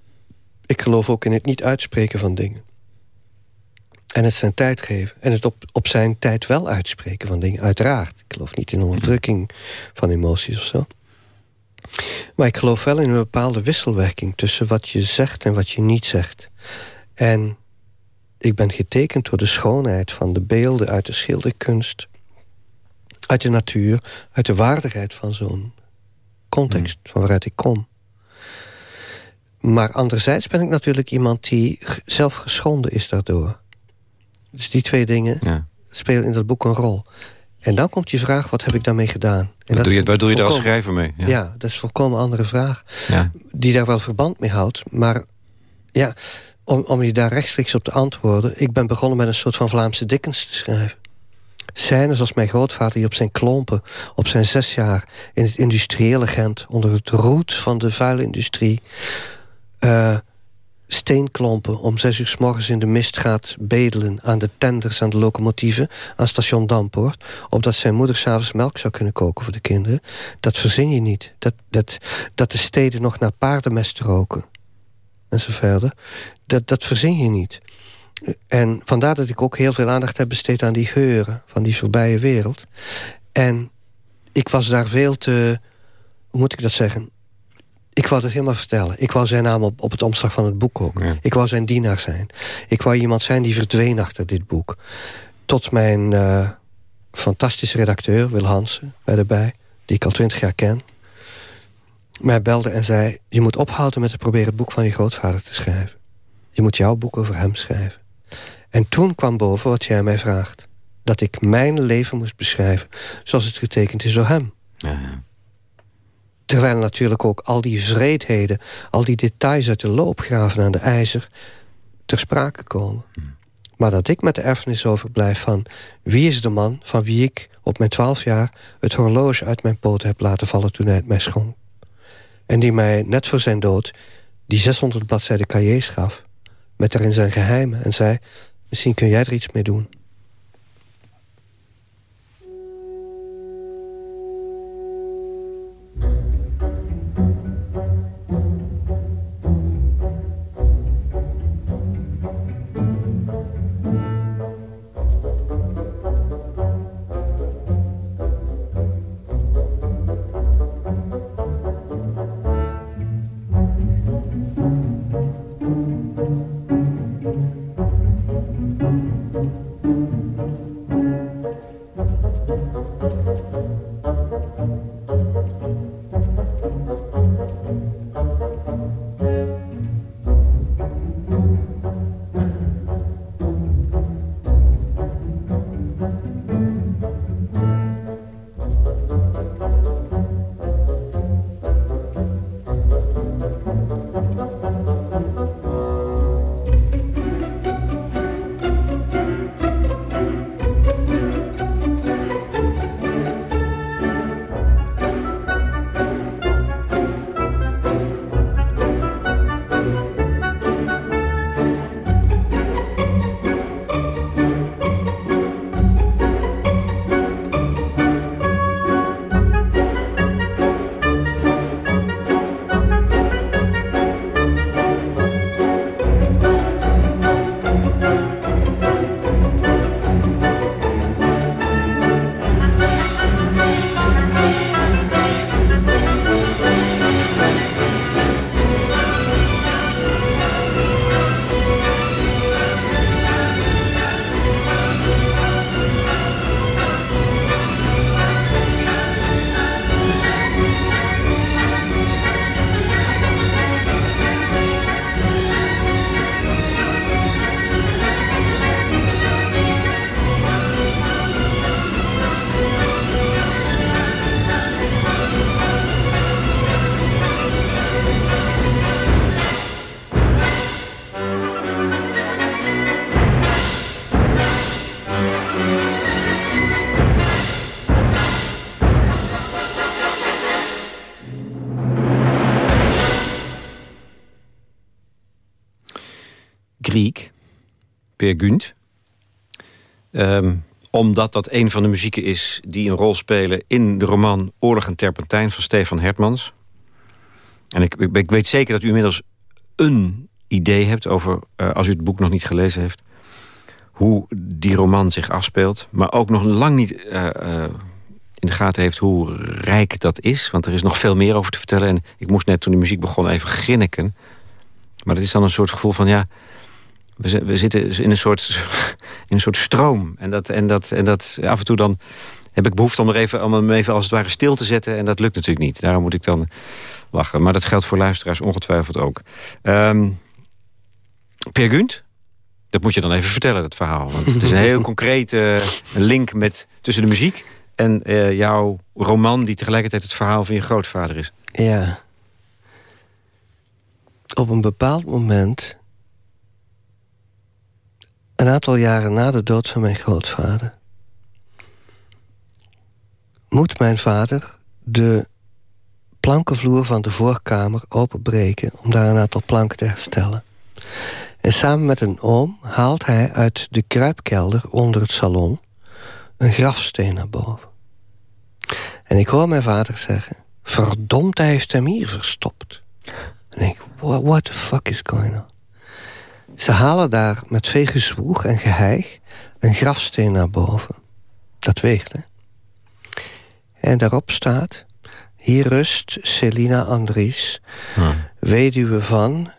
Ik geloof ook in het niet uitspreken van dingen. En het zijn tijd geven. En het op, op zijn tijd wel uitspreken van dingen, uiteraard. Ik geloof niet in onderdrukking van emoties of zo. Maar ik geloof wel in een bepaalde wisselwerking... tussen wat je zegt en wat je niet zegt. En ik ben getekend door de schoonheid van de beelden uit de schilderkunst... uit de natuur, uit de waardigheid van zo'n context... Hmm. van waaruit ik kom. Maar anderzijds ben ik natuurlijk iemand die zelf geschonden is daardoor. Dus die twee dingen ja. spelen in dat boek een rol. En dan komt je vraag, wat heb ik daarmee gedaan? En wat doe je, waar doe je daar als schrijver mee? Ja. ja. dat is een volkomen andere vraag. Ja. Die daar wel verband mee houdt. Maar ja, om, om je daar rechtstreeks op te antwoorden... ik ben begonnen met een soort van Vlaamse Dickens te schrijven. Scènes zoals mijn grootvader die op zijn klompen... op zijn zes jaar in het industriële Gent... onder het roet van de vuile industrie... Uh, steenklompen om zes uur s morgens in de mist gaat bedelen... aan de tenders, aan de locomotieven, aan station Dampoort... opdat zijn moeder s'avonds melk zou kunnen koken voor de kinderen. Dat verzin je niet. Dat, dat, dat de steden nog naar paardenmest roken. En zo verder dat, dat verzin je niet. En vandaar dat ik ook heel veel aandacht heb besteed aan die geuren... van die voorbije wereld. En ik was daar veel te... Hoe moet ik dat zeggen? Ik wou dat helemaal vertellen. Ik wou zijn naam op, op het omslag van het boek ook. Ik wou zijn dienaar zijn. Ik wou iemand zijn die verdween achter dit boek. Tot mijn uh, fantastische redacteur, Wil Hansen, bij de bij... die ik al twintig jaar ken... mij belde en zei... je moet ophouden met te proberen het boek van je grootvader te schrijven. Je moet jouw boek over hem schrijven. En toen kwam boven wat jij mij vraagt. Dat ik mijn leven moest beschrijven zoals het getekend is door hem. Ja, Terwijl natuurlijk ook al die vreedheden... al die details uit de loopgraven aan de ijzer... ter sprake komen. Hmm. Maar dat ik met de erfenis overblijf van... wie is de man van wie ik op mijn twaalf jaar... het horloge uit mijn poten heb laten vallen toen hij het mij schonk. En die mij net voor zijn dood die 600 bladzijden cahiers gaf... met daarin zijn geheimen en zei... misschien kun jij er iets mee doen. Gunt. Ehm, omdat dat een van de muzieken is die een rol spelen... in de roman Oorlog en Terpentijn van Stefan Hertmans. En ik, ik, weet zeker dat u inmiddels een idee hebt over... Uh, als u het boek nog niet gelezen heeft... hoe die roman zich afspeelt. Maar ook nog lang niet uh, uh, in de gaten heeft hoe rijk dat is. Want er is nog veel meer over te vertellen. En ik moest net toen de muziek begon even grinniken. Maar dat is dan een soort gevoel van... ja we, we zitten in een soort, (laughs) in een soort stroom. En, dat, en, dat, en dat af en toe dan heb ik behoefte om, er even, om hem even als het ware stil te zetten. En dat lukt natuurlijk niet. Daarom moet ik dan lachen. Maar dat geldt voor luisteraars ongetwijfeld ook. Um, Peer Gunt, dat moet je dan even vertellen, dat verhaal. Want het is een heel (laughs) concrete link met, tussen de muziek... en uh, jouw roman die tegelijkertijd het verhaal van je grootvader is. Ja. Op een bepaald moment een aantal jaren na de dood van mijn grootvader... moet mijn vader de plankenvloer van de voorkamer openbreken... om daar een aantal planken te herstellen. En samen met een oom haalt hij uit de kruipkelder onder het salon... een grafsteen naar boven. En ik hoor mijn vader zeggen... verdomd, hij heeft hem hier verstopt. En ik, what the fuck is going on? Ze halen daar met veel gezwoeg en geheig een grafsteen naar boven. Dat weegt, hè? En daarop staat... Hier rust Celina Andries, weduwe van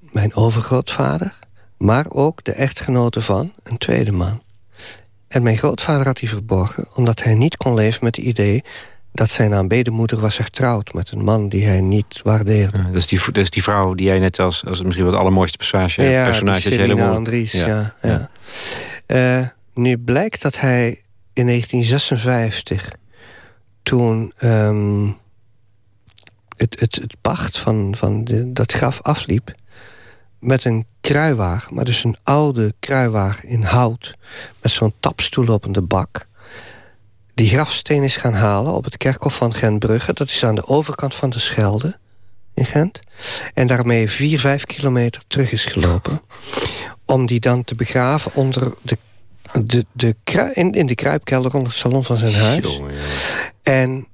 mijn overgrootvader... maar ook de echtgenote van een tweede man. En mijn grootvader had die verborgen... omdat hij niet kon leven met het idee dat zijn aanbedemoeder was getrouwd met een man die hij niet waardeerde. dat, is die, is die vrouw die jij net als, als misschien wel het allermooiste personage... Ja, personage Selina Andries, ja. ja, ja. Uh, nu blijkt dat hij in 1956... toen um, het, het, het pacht van, van de, dat graf afliep... met een kruiwagen, maar dus een oude kruiwagen in hout... met zo'n tapstoel op de bak... die grafsteen is gaan halen op het kerkhof van Gentbrugge. Dat is aan de overkant van de Schelde in Gent. En daarmee vier, vijf kilometer terug is gelopen. Om die dan te begraven onder de, de, de, in, in de kruipkelder onder het salon van zijn huis. En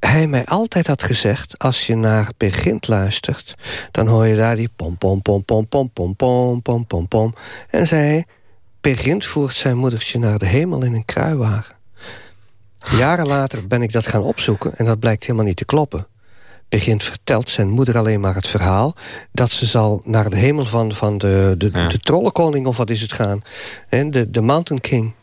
hij mij altijd had gezegd... als je naar Begint luistert... dan hoor je daar die pom pom pom pom pom pom pom pom pom pom. En zei Begint voert zijn moedertje naar de hemel in een kruiwagen. Jaren later ben ik dat gaan opzoeken... en dat blijkt helemaal niet te kloppen begint vertelt zijn moeder alleen maar het verhaal... dat ze zal naar de hemel van, van de, de, de trollenkoning of wat is het gaan. De, de Mountain King.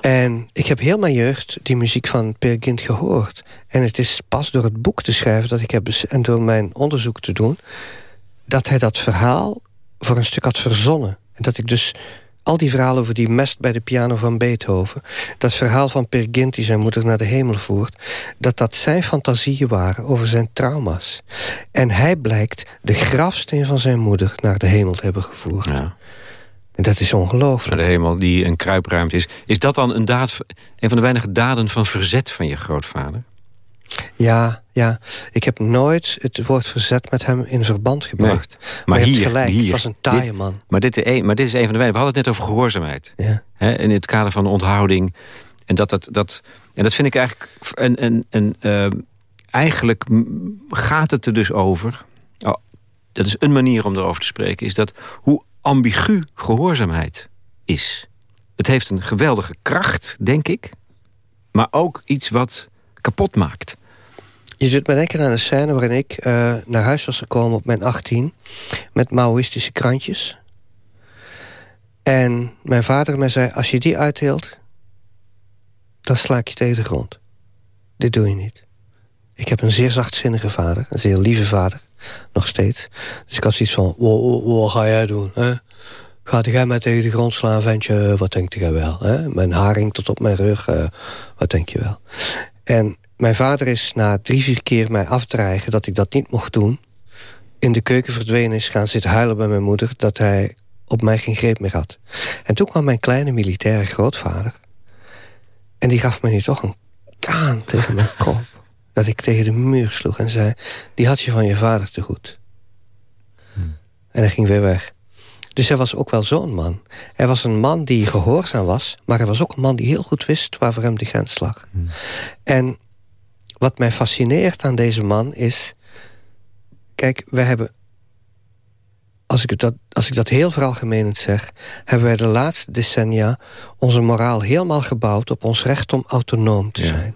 En ik heb heel mijn jeugd die muziek van Per Gint gehoord. En het is pas door het boek te schrijven dat ik heb en door mijn onderzoek te doen... dat hij dat verhaal voor een stuk had verzonnen. En dat ik dus al die verhalen over die mest bij de piano van Beethoven... dat verhaal van Per Gint die zijn moeder naar de hemel voert... dat dat zijn fantasieën waren over zijn trauma's. En hij blijkt de grafsteen van zijn moeder naar de hemel te hebben gevoerd. Ja. En dat is ongelooflijk. Naar de hemel die een kruipruimte is. Is dat dan een, daad, een van de weinige daden van verzet van je grootvader? Ja, ja. Ik heb nooit het woord verzet met hem in verband gebracht. Maar, hier, gelijk, hier, was een taaie man. Maar dit, maar dit is een van de weinigen. We hadden het net over gehoorzaamheid. Ja. Hè, in het kader van onthouding. En dat, dat, dat, en dat vind ik eigenlijk... En, en, en, uh, eigenlijk gaat het er dus over... Oh, dat is een manier om erover te spreken... is dat hoe ambigu gehoorzaamheid is. Het heeft een geweldige kracht, denk ik. Maar ook iets wat kapot maakt. Je zult me denken aan een scène waarin ik uh, naar huis was gekomen op mijn 18... met Maoïstische krantjes. En mijn vader mij zei, als je die uitdeelt... dan sla ik je tegen de grond. Dit doe je niet. Ik heb een zeer zachtzinnige vader, een zeer lieve vader, nog steeds. Dus ik had zoiets van, wat ga jij doen? Hè? Gaat jij mij tegen de grond slaan, ventje? Wat denk jij wel? Hè? Mijn haring tot op mijn rug, uh, wat denk je wel? En mijn vader is na drie, vier keer mij afdreigen dat ik dat niet mocht doen... in de keuken verdwenen is gaan zitten huilen bij mijn moeder... dat hij op mij geen greep meer had. En toen kwam mijn kleine militaire grootvader... en die gaf me nu toch een kaan tegen mijn kop... (laughs) dat ik tegen de muur sloeg en zei... die had je van je vader te goed. Hmm. En hij ging weer weg. Dus hij was ook wel zo'n man. Hij was een man die gehoorzaam was... maar hij was ook een man die heel goed wist waar voor hem de grens lag. Hmm. En wat mij fascineert aan deze man is... Kijk, we hebben... Als ik, dat, als ik dat heel veralgemenend zeg... hebben wij de laatste decennia onze moraal helemaal gebouwd... op ons recht om autonoom te zijn.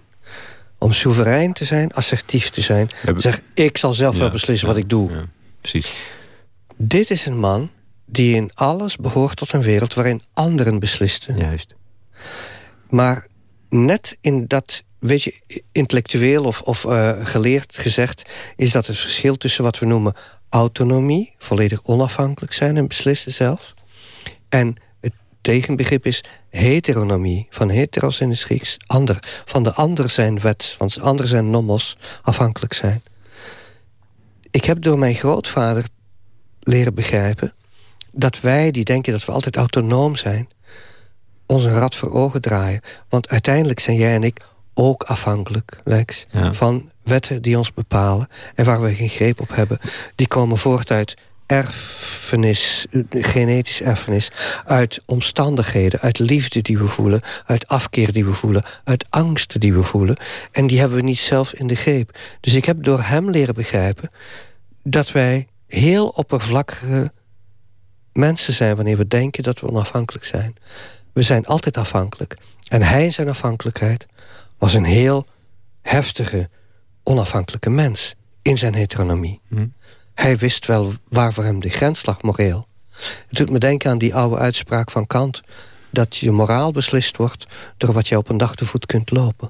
Om soeverein te zijn, assertief te zijn. Zeg, ik zal zelf wel beslissen wat ik doe. Precies. Dit is een man die in alles behoort tot een wereld... waarin anderen beslisten. Juist. Maar net in dat weet je, intellectueel of, of uh, geleerd gezegd... is dat het verschil tussen wat we noemen autonomie... volledig onafhankelijk zijn en beslissen zelf... en het tegenbegrip is heteronomie, van heteros in het Grieks... ander, van de ander zijn wet, want ander zijn nomos, afhankelijk zijn. Ik heb door mijn grootvader leren begrijpen... dat wij die denken dat we altijd autonoom zijn... ons een rad voor ogen draaien. Want uiteindelijk zijn jij en ik ook afhankelijk, Lex, van wetten die ons bepalen... en waar we geen greep op hebben. Die komen voort uit erfenis, genetisch erfenis... uit omstandigheden, uit liefde die we voelen... uit afkeer die we voelen, uit angsten die we voelen. En die hebben we niet zelf in de greep. Dus ik heb door hem leren begrijpen... dat wij heel oppervlakkige mensen zijn... wanneer we denken dat we onafhankelijk zijn. We zijn altijd afhankelijk. En hij in zijn afhankelijkheid was een heel heftige, onafhankelijke mens in zijn heteronomie. Hm. Hij wist wel waar voor hem de grens lag moreel. Het doet me denken aan die oude uitspraak van Kant... dat je moraal beslist wordt door wat je op een dag te voet kunt lopen.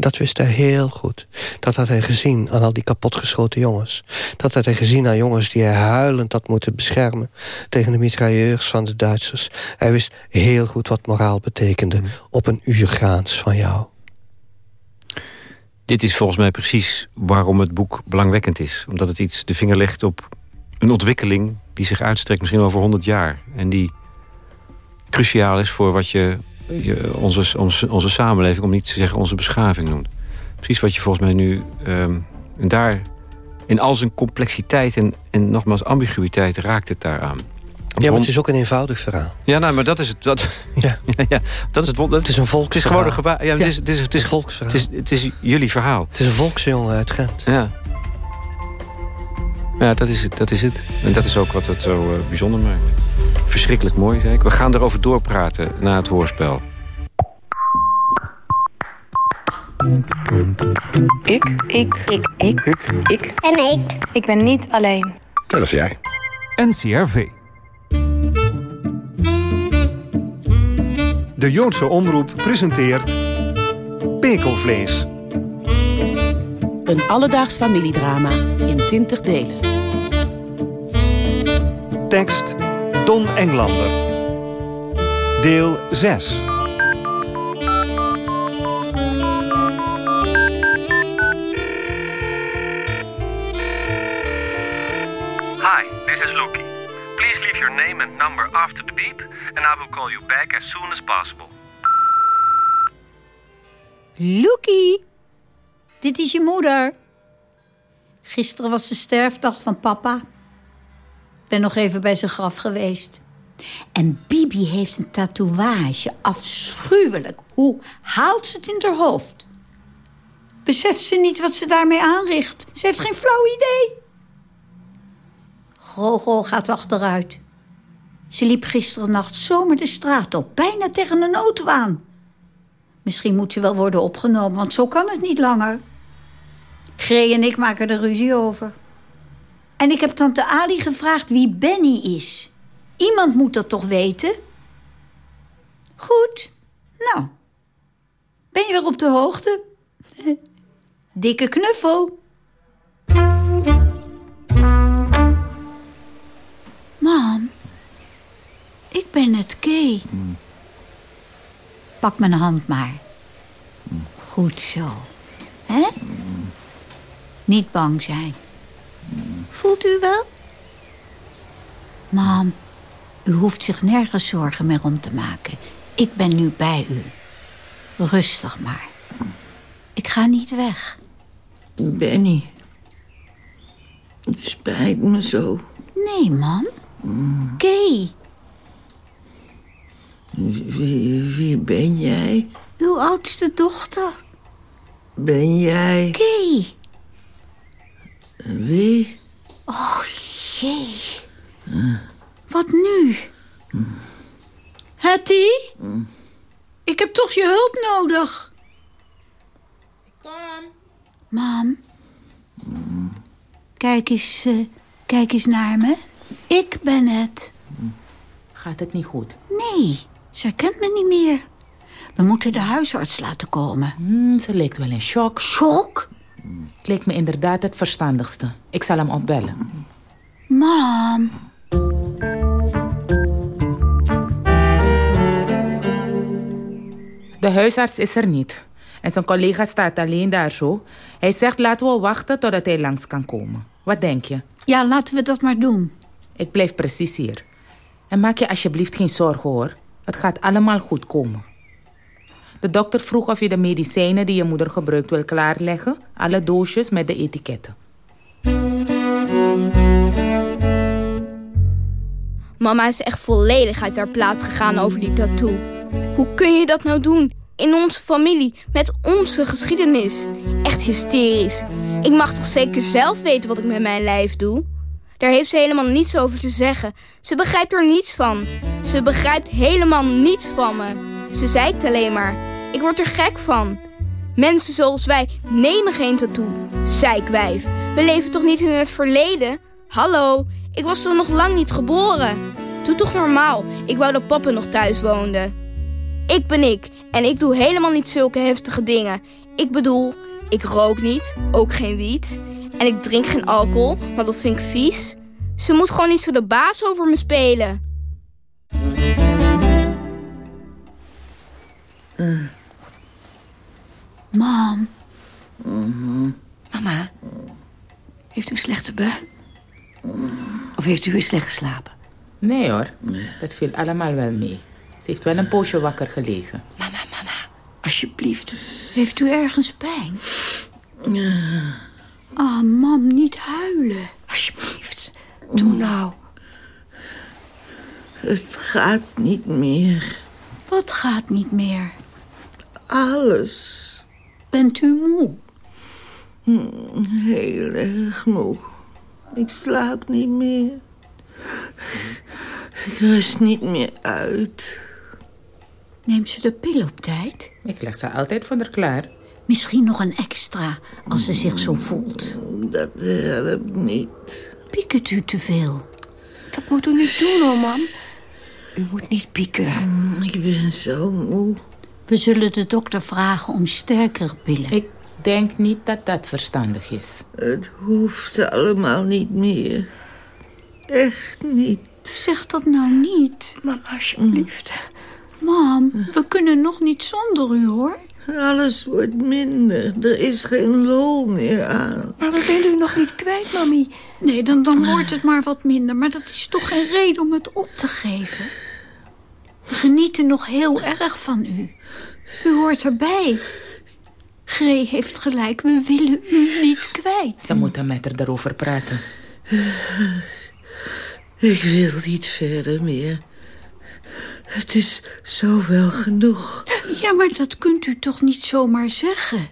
Dat wist hij heel goed. Dat had hij gezien aan al die kapotgeschoten jongens. Dat had hij gezien aan jongens die hij huilend had moeten beschermen... tegen de mitrailleurs van de Duitsers. Hij wist heel goed wat moraal betekende... Mm. op een uur graans van jou. dit is volgens mij precies waarom het boek belangwekkend is. Omdat het iets de vinger legt op een ontwikkeling... die zich uitstrekt misschien over 100 jaar. En die cruciaal is voor wat je onze, onze, onze samenleving... om niet te zeggen onze beschaving noemt. Precies wat je volgens mij nu... Um, en daar in al zijn complexiteit en, en nogmaals ambiguïteit raakt het daaraan. Ja, maar het is ook een eenvoudig verhaal. Ja, nou, maar dat is het. Dat, ja. (laughs) ja, dat is het. Dat, het is een volksverhaal. Het is gewoon een gebaar. Ja, het, is, het, is, het, is, een volksverhaal. Het is, het is jullie verhaal. Het is een volksjongen uit Gent. Ja. Ja, dat is het. Dat is het. En dat is ook wat het zo uh, bijzonder maakt. Verschrikkelijk mooi, zei ik. We gaan erover doorpraten na het hoorspel. Ik. Ik. Ik. Ik. Ik. Ik. En ik. Ik ben niet alleen. Dat is jij. NCRV. De Joodse Omroep presenteert Pekelvlees. Een alledaags familiedrama in 20 delen. Tekst Don Englander. Deel 6. Hi, this is Loki. Please leave your name and number after the beep and I will call you back as soon as possible. Loekie, dit is je moeder. Gisteren was de sterfdag van papa. Ben nog even bij zijn graf geweest. En Bibi heeft een tatoeage. Afschuwelijk. Hoe haalt ze het in haar hoofd? Beseft ze niet wat ze daarmee aanricht? Ze heeft geen flauw idee. Gogo gaat achteruit. Ze liep gisteren nacht zomaar de straat op, bijna tegen een auto aan. Misschien moet ze wel worden opgenomen, want zo kan het niet langer. Gree en ik maken er ruzie over. En ik heb tante Ali gevraagd wie Benny is. Iemand moet dat toch weten? Goed. Nou. Ben je weer op de hoogte? (laughs) Dikke knuffel. Mam, ik ben het Kay. Pak mijn hand maar. Goed zo. Hè? Niet bang zijn. Voelt u wel? Mam, u hoeft zich nergens zorgen meer om te maken. Ik ben nu bij u. Rustig maar. Ik ga niet weg. Benny. Het spijt me zo. Nee, mam. Kay. Wie, wie ben jij? Uw oudste dochter. Ben jij? Kay. Wie? Oh, jee. Wat nu? Hattie? Ik heb toch je hulp nodig. Kom. Mam. Kijk eens, eh, kijk eens naar me. Ik ben het. Gaat het niet goed? Nee, ze kent me niet meer. We moeten de huisarts laten komen. Hmm, ze lijkt wel in shock. Shock? Het leek me inderdaad het verstandigste. Ik zal hem opbellen. Mam. De huisarts is er niet. En zijn collega staat alleen daar zo. Hij zegt laten we wachten totdat hij langs kan komen. Wat denk je? Ja, laten we dat maar doen. Ik blijf precies hier. En maak je alsjeblieft geen zorgen hoor. Het gaat allemaal goed komen. De dokter vroeg of je de medicijnen die je moeder gebruikt wil klaarleggen. Alle doosjes met de etiketten. Mama is echt volledig uit haar plaats gegaan over die tattoo. Hoe kun je dat nou doen? In onze familie, met onze geschiedenis. Echt hysterisch. Ik mag toch zeker zelf weten wat ik met mijn lijf doe? Daar heeft ze helemaal niets over te zeggen. Ze begrijpt er niets van. Ze begrijpt helemaal niets van me. Ze zeikt alleen maar. Ik word er gek van. Mensen zoals wij nemen geen tattoo. Zeikwijf. We leven toch niet in het verleden? Hallo, ik was toch nog lang niet geboren? Doe toch normaal. Ik wou dat papa nog thuis woonde. Ik ben ik en ik doe helemaal niet zulke heftige dingen. Ik bedoel, ik rook niet, ook geen wiet. En ik drink geen alcohol, want dat vind ik vies. Ze moet gewoon niet zo de baas over me spelen. Mam, Mama, heeft u een slechte bui? Of heeft u weer slecht geslapen? Nee hoor, dat viel allemaal wel mee. Ze heeft wel een poosje wakker gelegen. Mama, mama, alsjeblieft. Heeft u ergens pijn? Ah, mam, niet huilen. Alsjeblieft, doe nou. Het gaat niet meer. Wat gaat niet meer? Alles. Bent u moe? Heel erg moe. Ik slaap niet meer. Ik rust niet meer uit. Neemt ze de pil op tijd? Ik leg ze altijd voor haar klaar. Misschien nog een extra, als ze zich zo voelt. Dat helpt niet. Piekert u te veel? Dat moet u niet doen, hoor, mam. U moet niet piekeren. Ik ben zo moe. We zullen de dokter vragen om sterkere pillen. Ik denk niet dat dat verstandig is. Het hoeft allemaal niet meer. Echt niet. Zeg dat nou niet. Mama, alsjeblieft. Mam, we kunnen nog niet zonder u, hoor. Alles wordt minder. Er is geen lol meer aan. Maar we willen u nog niet kwijt, mami. Nee, dan, dan wordt het maar wat minder. Maar dat is toch geen reden om het op te geven. We genieten nog heel erg van u. U hoort erbij. Gree heeft gelijk, we willen u niet kwijt. Ze moeten met haar daarover praten. Ik wil niet verder meer. Het is zo wel genoeg. Ja, maar dat kunt u toch niet zomaar zeggen?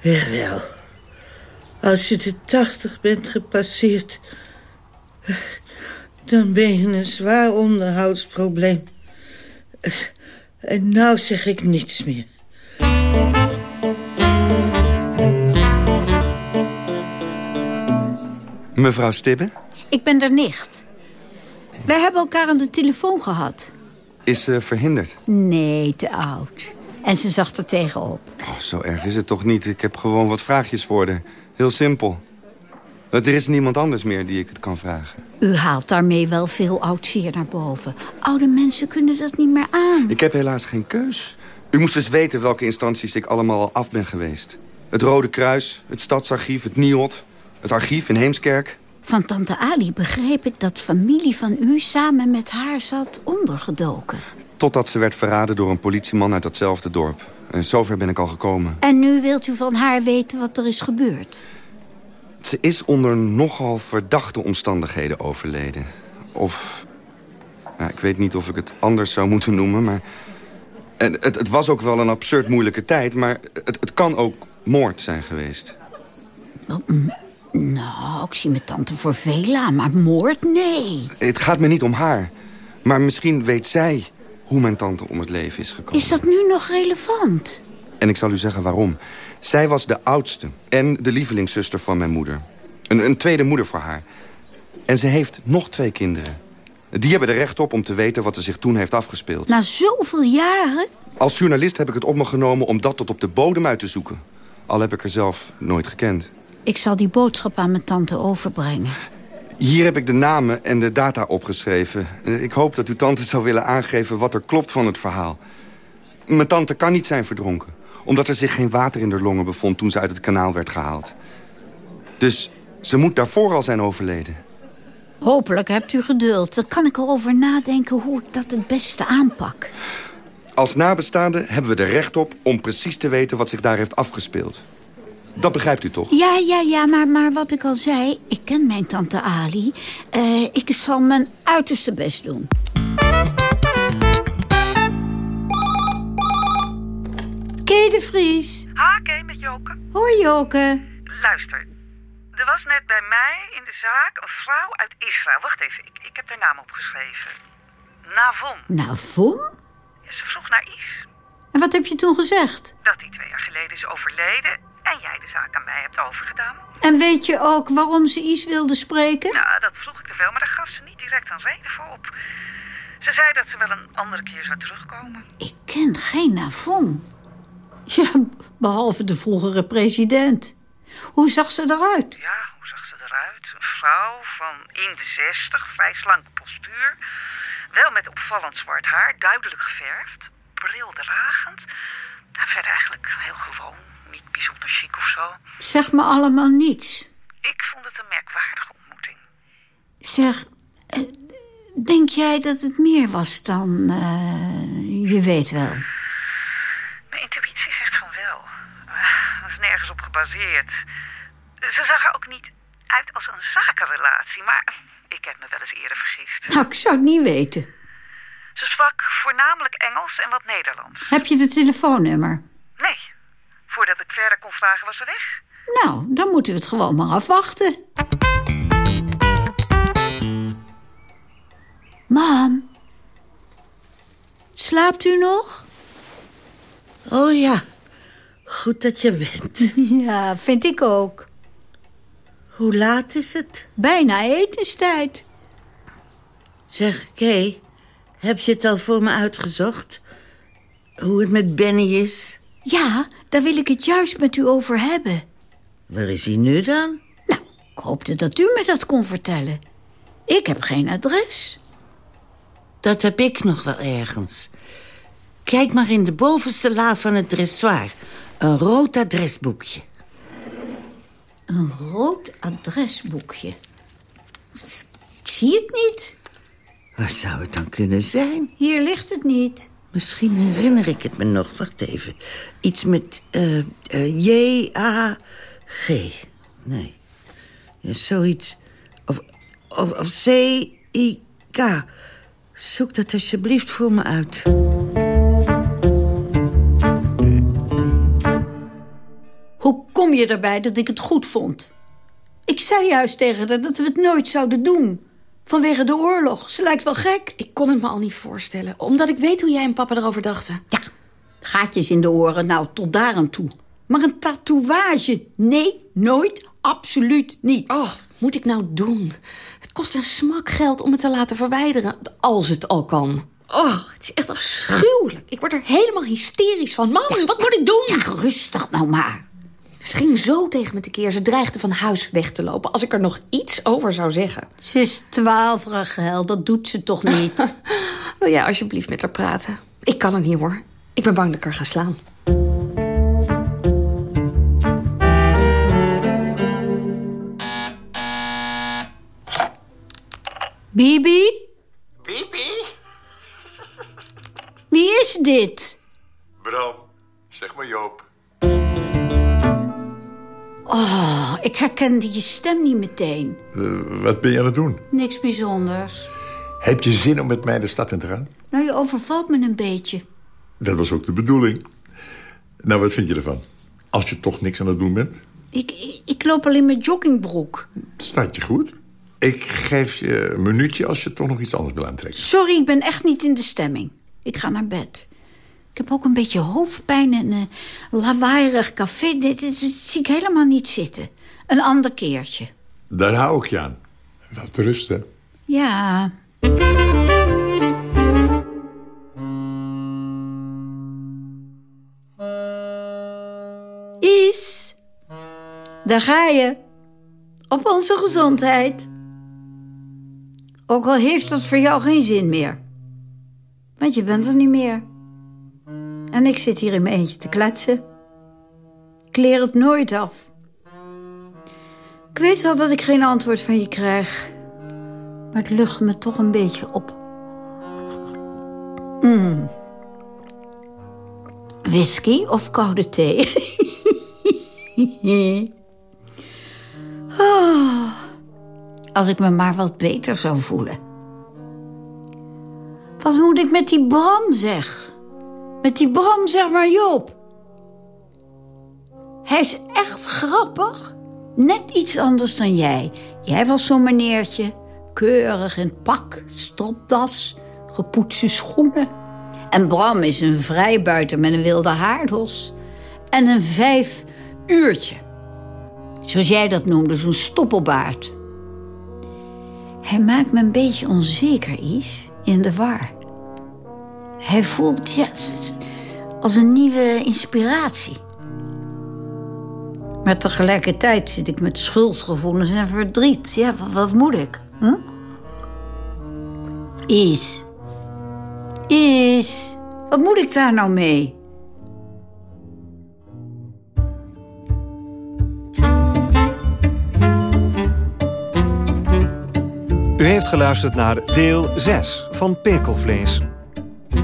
Jawel. Als je de tachtig bent gepasseerd... dan ben je een zwaar onderhoudsprobleem. En nou zeg ik niets meer. Mevrouw Stibbe? Ik ben de nicht. Wij hebben elkaar aan de telefoon gehad. Is ze verhinderd? Nee, te oud. En ze zag er tegenop. Oh, zo erg is het toch niet. Ik heb gewoon wat vraagjes voor haar. Heel simpel. Er is niemand anders meer die ik het kan vragen. U haalt daarmee wel veel oud zeer naar boven. Oude mensen kunnen dat niet meer aan. Ik heb helaas geen keus. U moest dus weten welke instanties ik allemaal al af ben geweest. Het Rode Kruis, het Stadsarchief, het NIOD, het archief in Heemskerk. Van tante Ali begreep ik dat familie van u samen met haar zat ondergedoken. Totdat ze werd verraden door een politieman uit datzelfde dorp. En zover ben ik al gekomen. En nu wilt u van haar weten wat er is gebeurd? Ze is onder nogal verdachte omstandigheden overleden. Of... Nou, ik weet niet of ik het anders zou moeten noemen, maar... En het, het was ook wel een absurd moeilijke tijd, maar het, het kan ook moord zijn geweest. Nou, ik zie mijn tante voor veel aan, maar moord, nee. Het gaat me niet om haar. Maar misschien weet zij hoe mijn tante om het leven is gekomen. Is dat nu nog relevant? En ik zal u zeggen waarom. Zij was de oudste en de lievelingszuster van mijn moeder. Een, een tweede moeder voor haar. En ze heeft nog twee kinderen. Die hebben er recht op om te weten wat er zich toen heeft afgespeeld. Na zoveel jaren? Als journalist heb ik het op me genomen om dat tot op de bodem uit te zoeken. Al heb ik haar zelf nooit gekend. Ik zal die boodschap aan mijn tante overbrengen. Hier heb ik de namen en de data opgeschreven. Ik hoop dat uw tante zou willen aangeven wat er klopt van het verhaal. Mijn tante kan niet zijn verdronken. Omdat er zich geen water in de longen bevond toen ze uit het kanaal werd gehaald. Dus ze moet daarvoor al zijn overleden. Hopelijk hebt u geduld. Dan kan ik erover nadenken hoe ik dat het beste aanpak. Als nabestaande hebben we er recht op om precies te weten wat zich daar heeft afgespeeld. Dat begrijpt u toch? Ja, ja, ja, maar, maar wat ik al zei... ik ken mijn tante Ali. Uh, ik zal mijn uiterste best doen. Kee de Vries. Ha, Kee, met Joke. Hoi, Joke. Luister, er was net bij mij in de zaak een vrouw uit Israël. Wacht even, ik, ik heb haar naam opgeschreven. Navon. Navon? Ja, ze vroeg naar Is. En wat heb je toen gezegd? Dat die twee jaar geleden is overleden en jij de zaak aan mij hebt overgedaan. En weet je ook waarom ze Is wilde spreken? Nou, dat vroeg ik te veel, maar daar gaf ze niet direct een reden voor op. Ze zei dat ze wel een andere keer zou terugkomen. Ik ken geen Navon. Ja, behalve de vroegere president. Hoe zag ze eruit? Ja, hoe zag ze eruit? Een vrouw van in de zestig, vrij slanke postuur. Wel met opvallend zwart haar, duidelijk geverfd. Bril dragend. Nou, verder eigenlijk heel gewoon. Niet bijzonder chic of zo. Zeg me allemaal niets. Ik vond het een merkwaardige ontmoeting. Zeg, eh, denk jij dat het meer was dan... eh, je weet wel? Mijn intuïtie zegt van wel. Ah, Dat is nergens op gebaseerd. Ze zag er ook niet uit als een zakenrelatie, maar ik heb me wel eens eerder vergist. Nou, ik zou het niet weten. Ze sprak voornamelijk Engels en wat Nederlands. Heb je de telefoonnummer? Nee, voordat ik verder kon vragen was ze weg. Nou, dan moeten we het gewoon maar afwachten. Mam, slaapt u nog? Oh ja, goed dat je bent. (laughs) Ja, vind ik ook. Hoe laat is het? Bijna etenstijd. Zeg, Kay, heb je het al voor me uitgezocht? Hoe het met Benny is? Ja, daar wil ik het juist met u over hebben. Waar is hij nu dan? Ik hoopte dat u me dat kon vertellen. Ik heb geen adres. Dat heb ik nog wel ergens. Kijk maar in de bovenste la van het dressoir. Een rood adresboekje. Een rood adresboekje. Ik zie het niet. Waar zou het dan kunnen zijn? Hier ligt het niet. Misschien herinner ik het me nog. Wacht even. Iets met eh, eh, J-A-G. Nee. Ja, zoiets. Of, of, of C-I-K. Zoek dat alsjeblieft voor me uit. Kom je erbij dat ik het goed vond? Ik zei juist tegen haar dat we het nooit zouden doen. Vanwege de oorlog. Ze lijkt wel gek. Ik kon het me al niet voorstellen, omdat ik weet hoe jij en papa erover dachten. Ja, gaatjes in de oren, nou, tot daar aan toe. Maar een tatoeage? Nee, nooit, absoluut niet. Oh, moet ik nou doen? Het kost een smak geld om het te laten verwijderen, als het al kan. Oh, het is echt afschuwelijk. Ik word er helemaal hysterisch van. Mam, wat moet ik doen? Ja, rustig nou maar. Ze ging zo tegen me tekeer. Ze dreigde van huis weg te lopen als ik er nog iets over zou zeggen. Ze is twaalf, Rachel, dat doet ze toch niet? (laughs) Wil jij alsjeblieft met haar praten? Ik kan het niet hoor. Ik ben bang dat ik haar ga slaan. Bibi? Bibi? Wie is dit? Bram, zeg maar Joop. Oh, ik herkende je stem niet meteen. Eh, wat ben je aan het doen? Niks bijzonders. Heb je zin om met mij de stad in te gaan? Nou, je overvalt me een beetje. Dat was ook de bedoeling. Nou, wat vind je ervan? Als je toch niks aan het doen bent? Ik, ik, ik loop al in mijn joggingbroek. Staat je goed? Ik geef je een minuutje als je toch nog iets anders wil aantrekken. Sorry, ik ben echt niet in de stemming. Ik ga naar bed. Ik heb ook een beetje hoofdpijn en een lawaaierig café. Dit, dit, dit zie ik helemaal niet zitten. Een ander keertje. Daar hou ik je aan. Te rusten. Ja. Is. Daar ga je. Op onze gezondheid. Ook al heeft dat voor jou geen zin meer. Want je bent er niet meer. En ik zit hier in mijn eentje te kletsen. Ik leer het nooit af. Ik weet wel dat ik geen antwoord van je krijg. Maar het lucht me toch een beetje op. Mm. Whisky of koude thee? (laughs) oh, als ik me maar wat beter zou voelen. Wat moet ik met die Bram, zeg? Met die Bram, zeg maar, Joop. Hij is echt grappig. Net iets anders dan jij. Jij was zo'n meneertje. Keurig in pak, stropdas, gepoetste schoenen. En Bram is een vrijbuiter met een wilde haardos. En een vijf uurtje. Zoals jij dat noemde, zo'n stoppelbaard. Hij maakt me een beetje onzeker, Is, in de war. Hij voelt ja, als een nieuwe inspiratie. Maar tegelijkertijd zit ik met schuldgevoelens en verdriet. Ja, wat, moet ik? Hm? Is. Is. Wat moet ik daar nou mee? U heeft geluisterd naar deel 6 van Pekelvlees.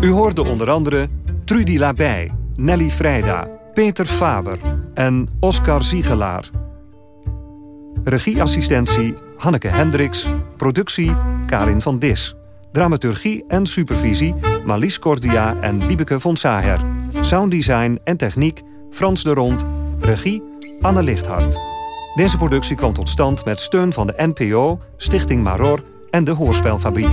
U hoorde onder andere Trudy Labij, Nelly Vrijda, Peter Faber en Oscar Ziegelaar. Regieassistentie Hanneke Hendricks. Productie Karin van Dis. Dramaturgie en supervisie Marlies Cordia en Wiebeke von Saher. Sounddesign en techniek Frans de Rond. Regie Anne Lichthart. Deze productie kwam tot stand met steun van de NPO, Stichting Maror en de Hoorspelfabriek.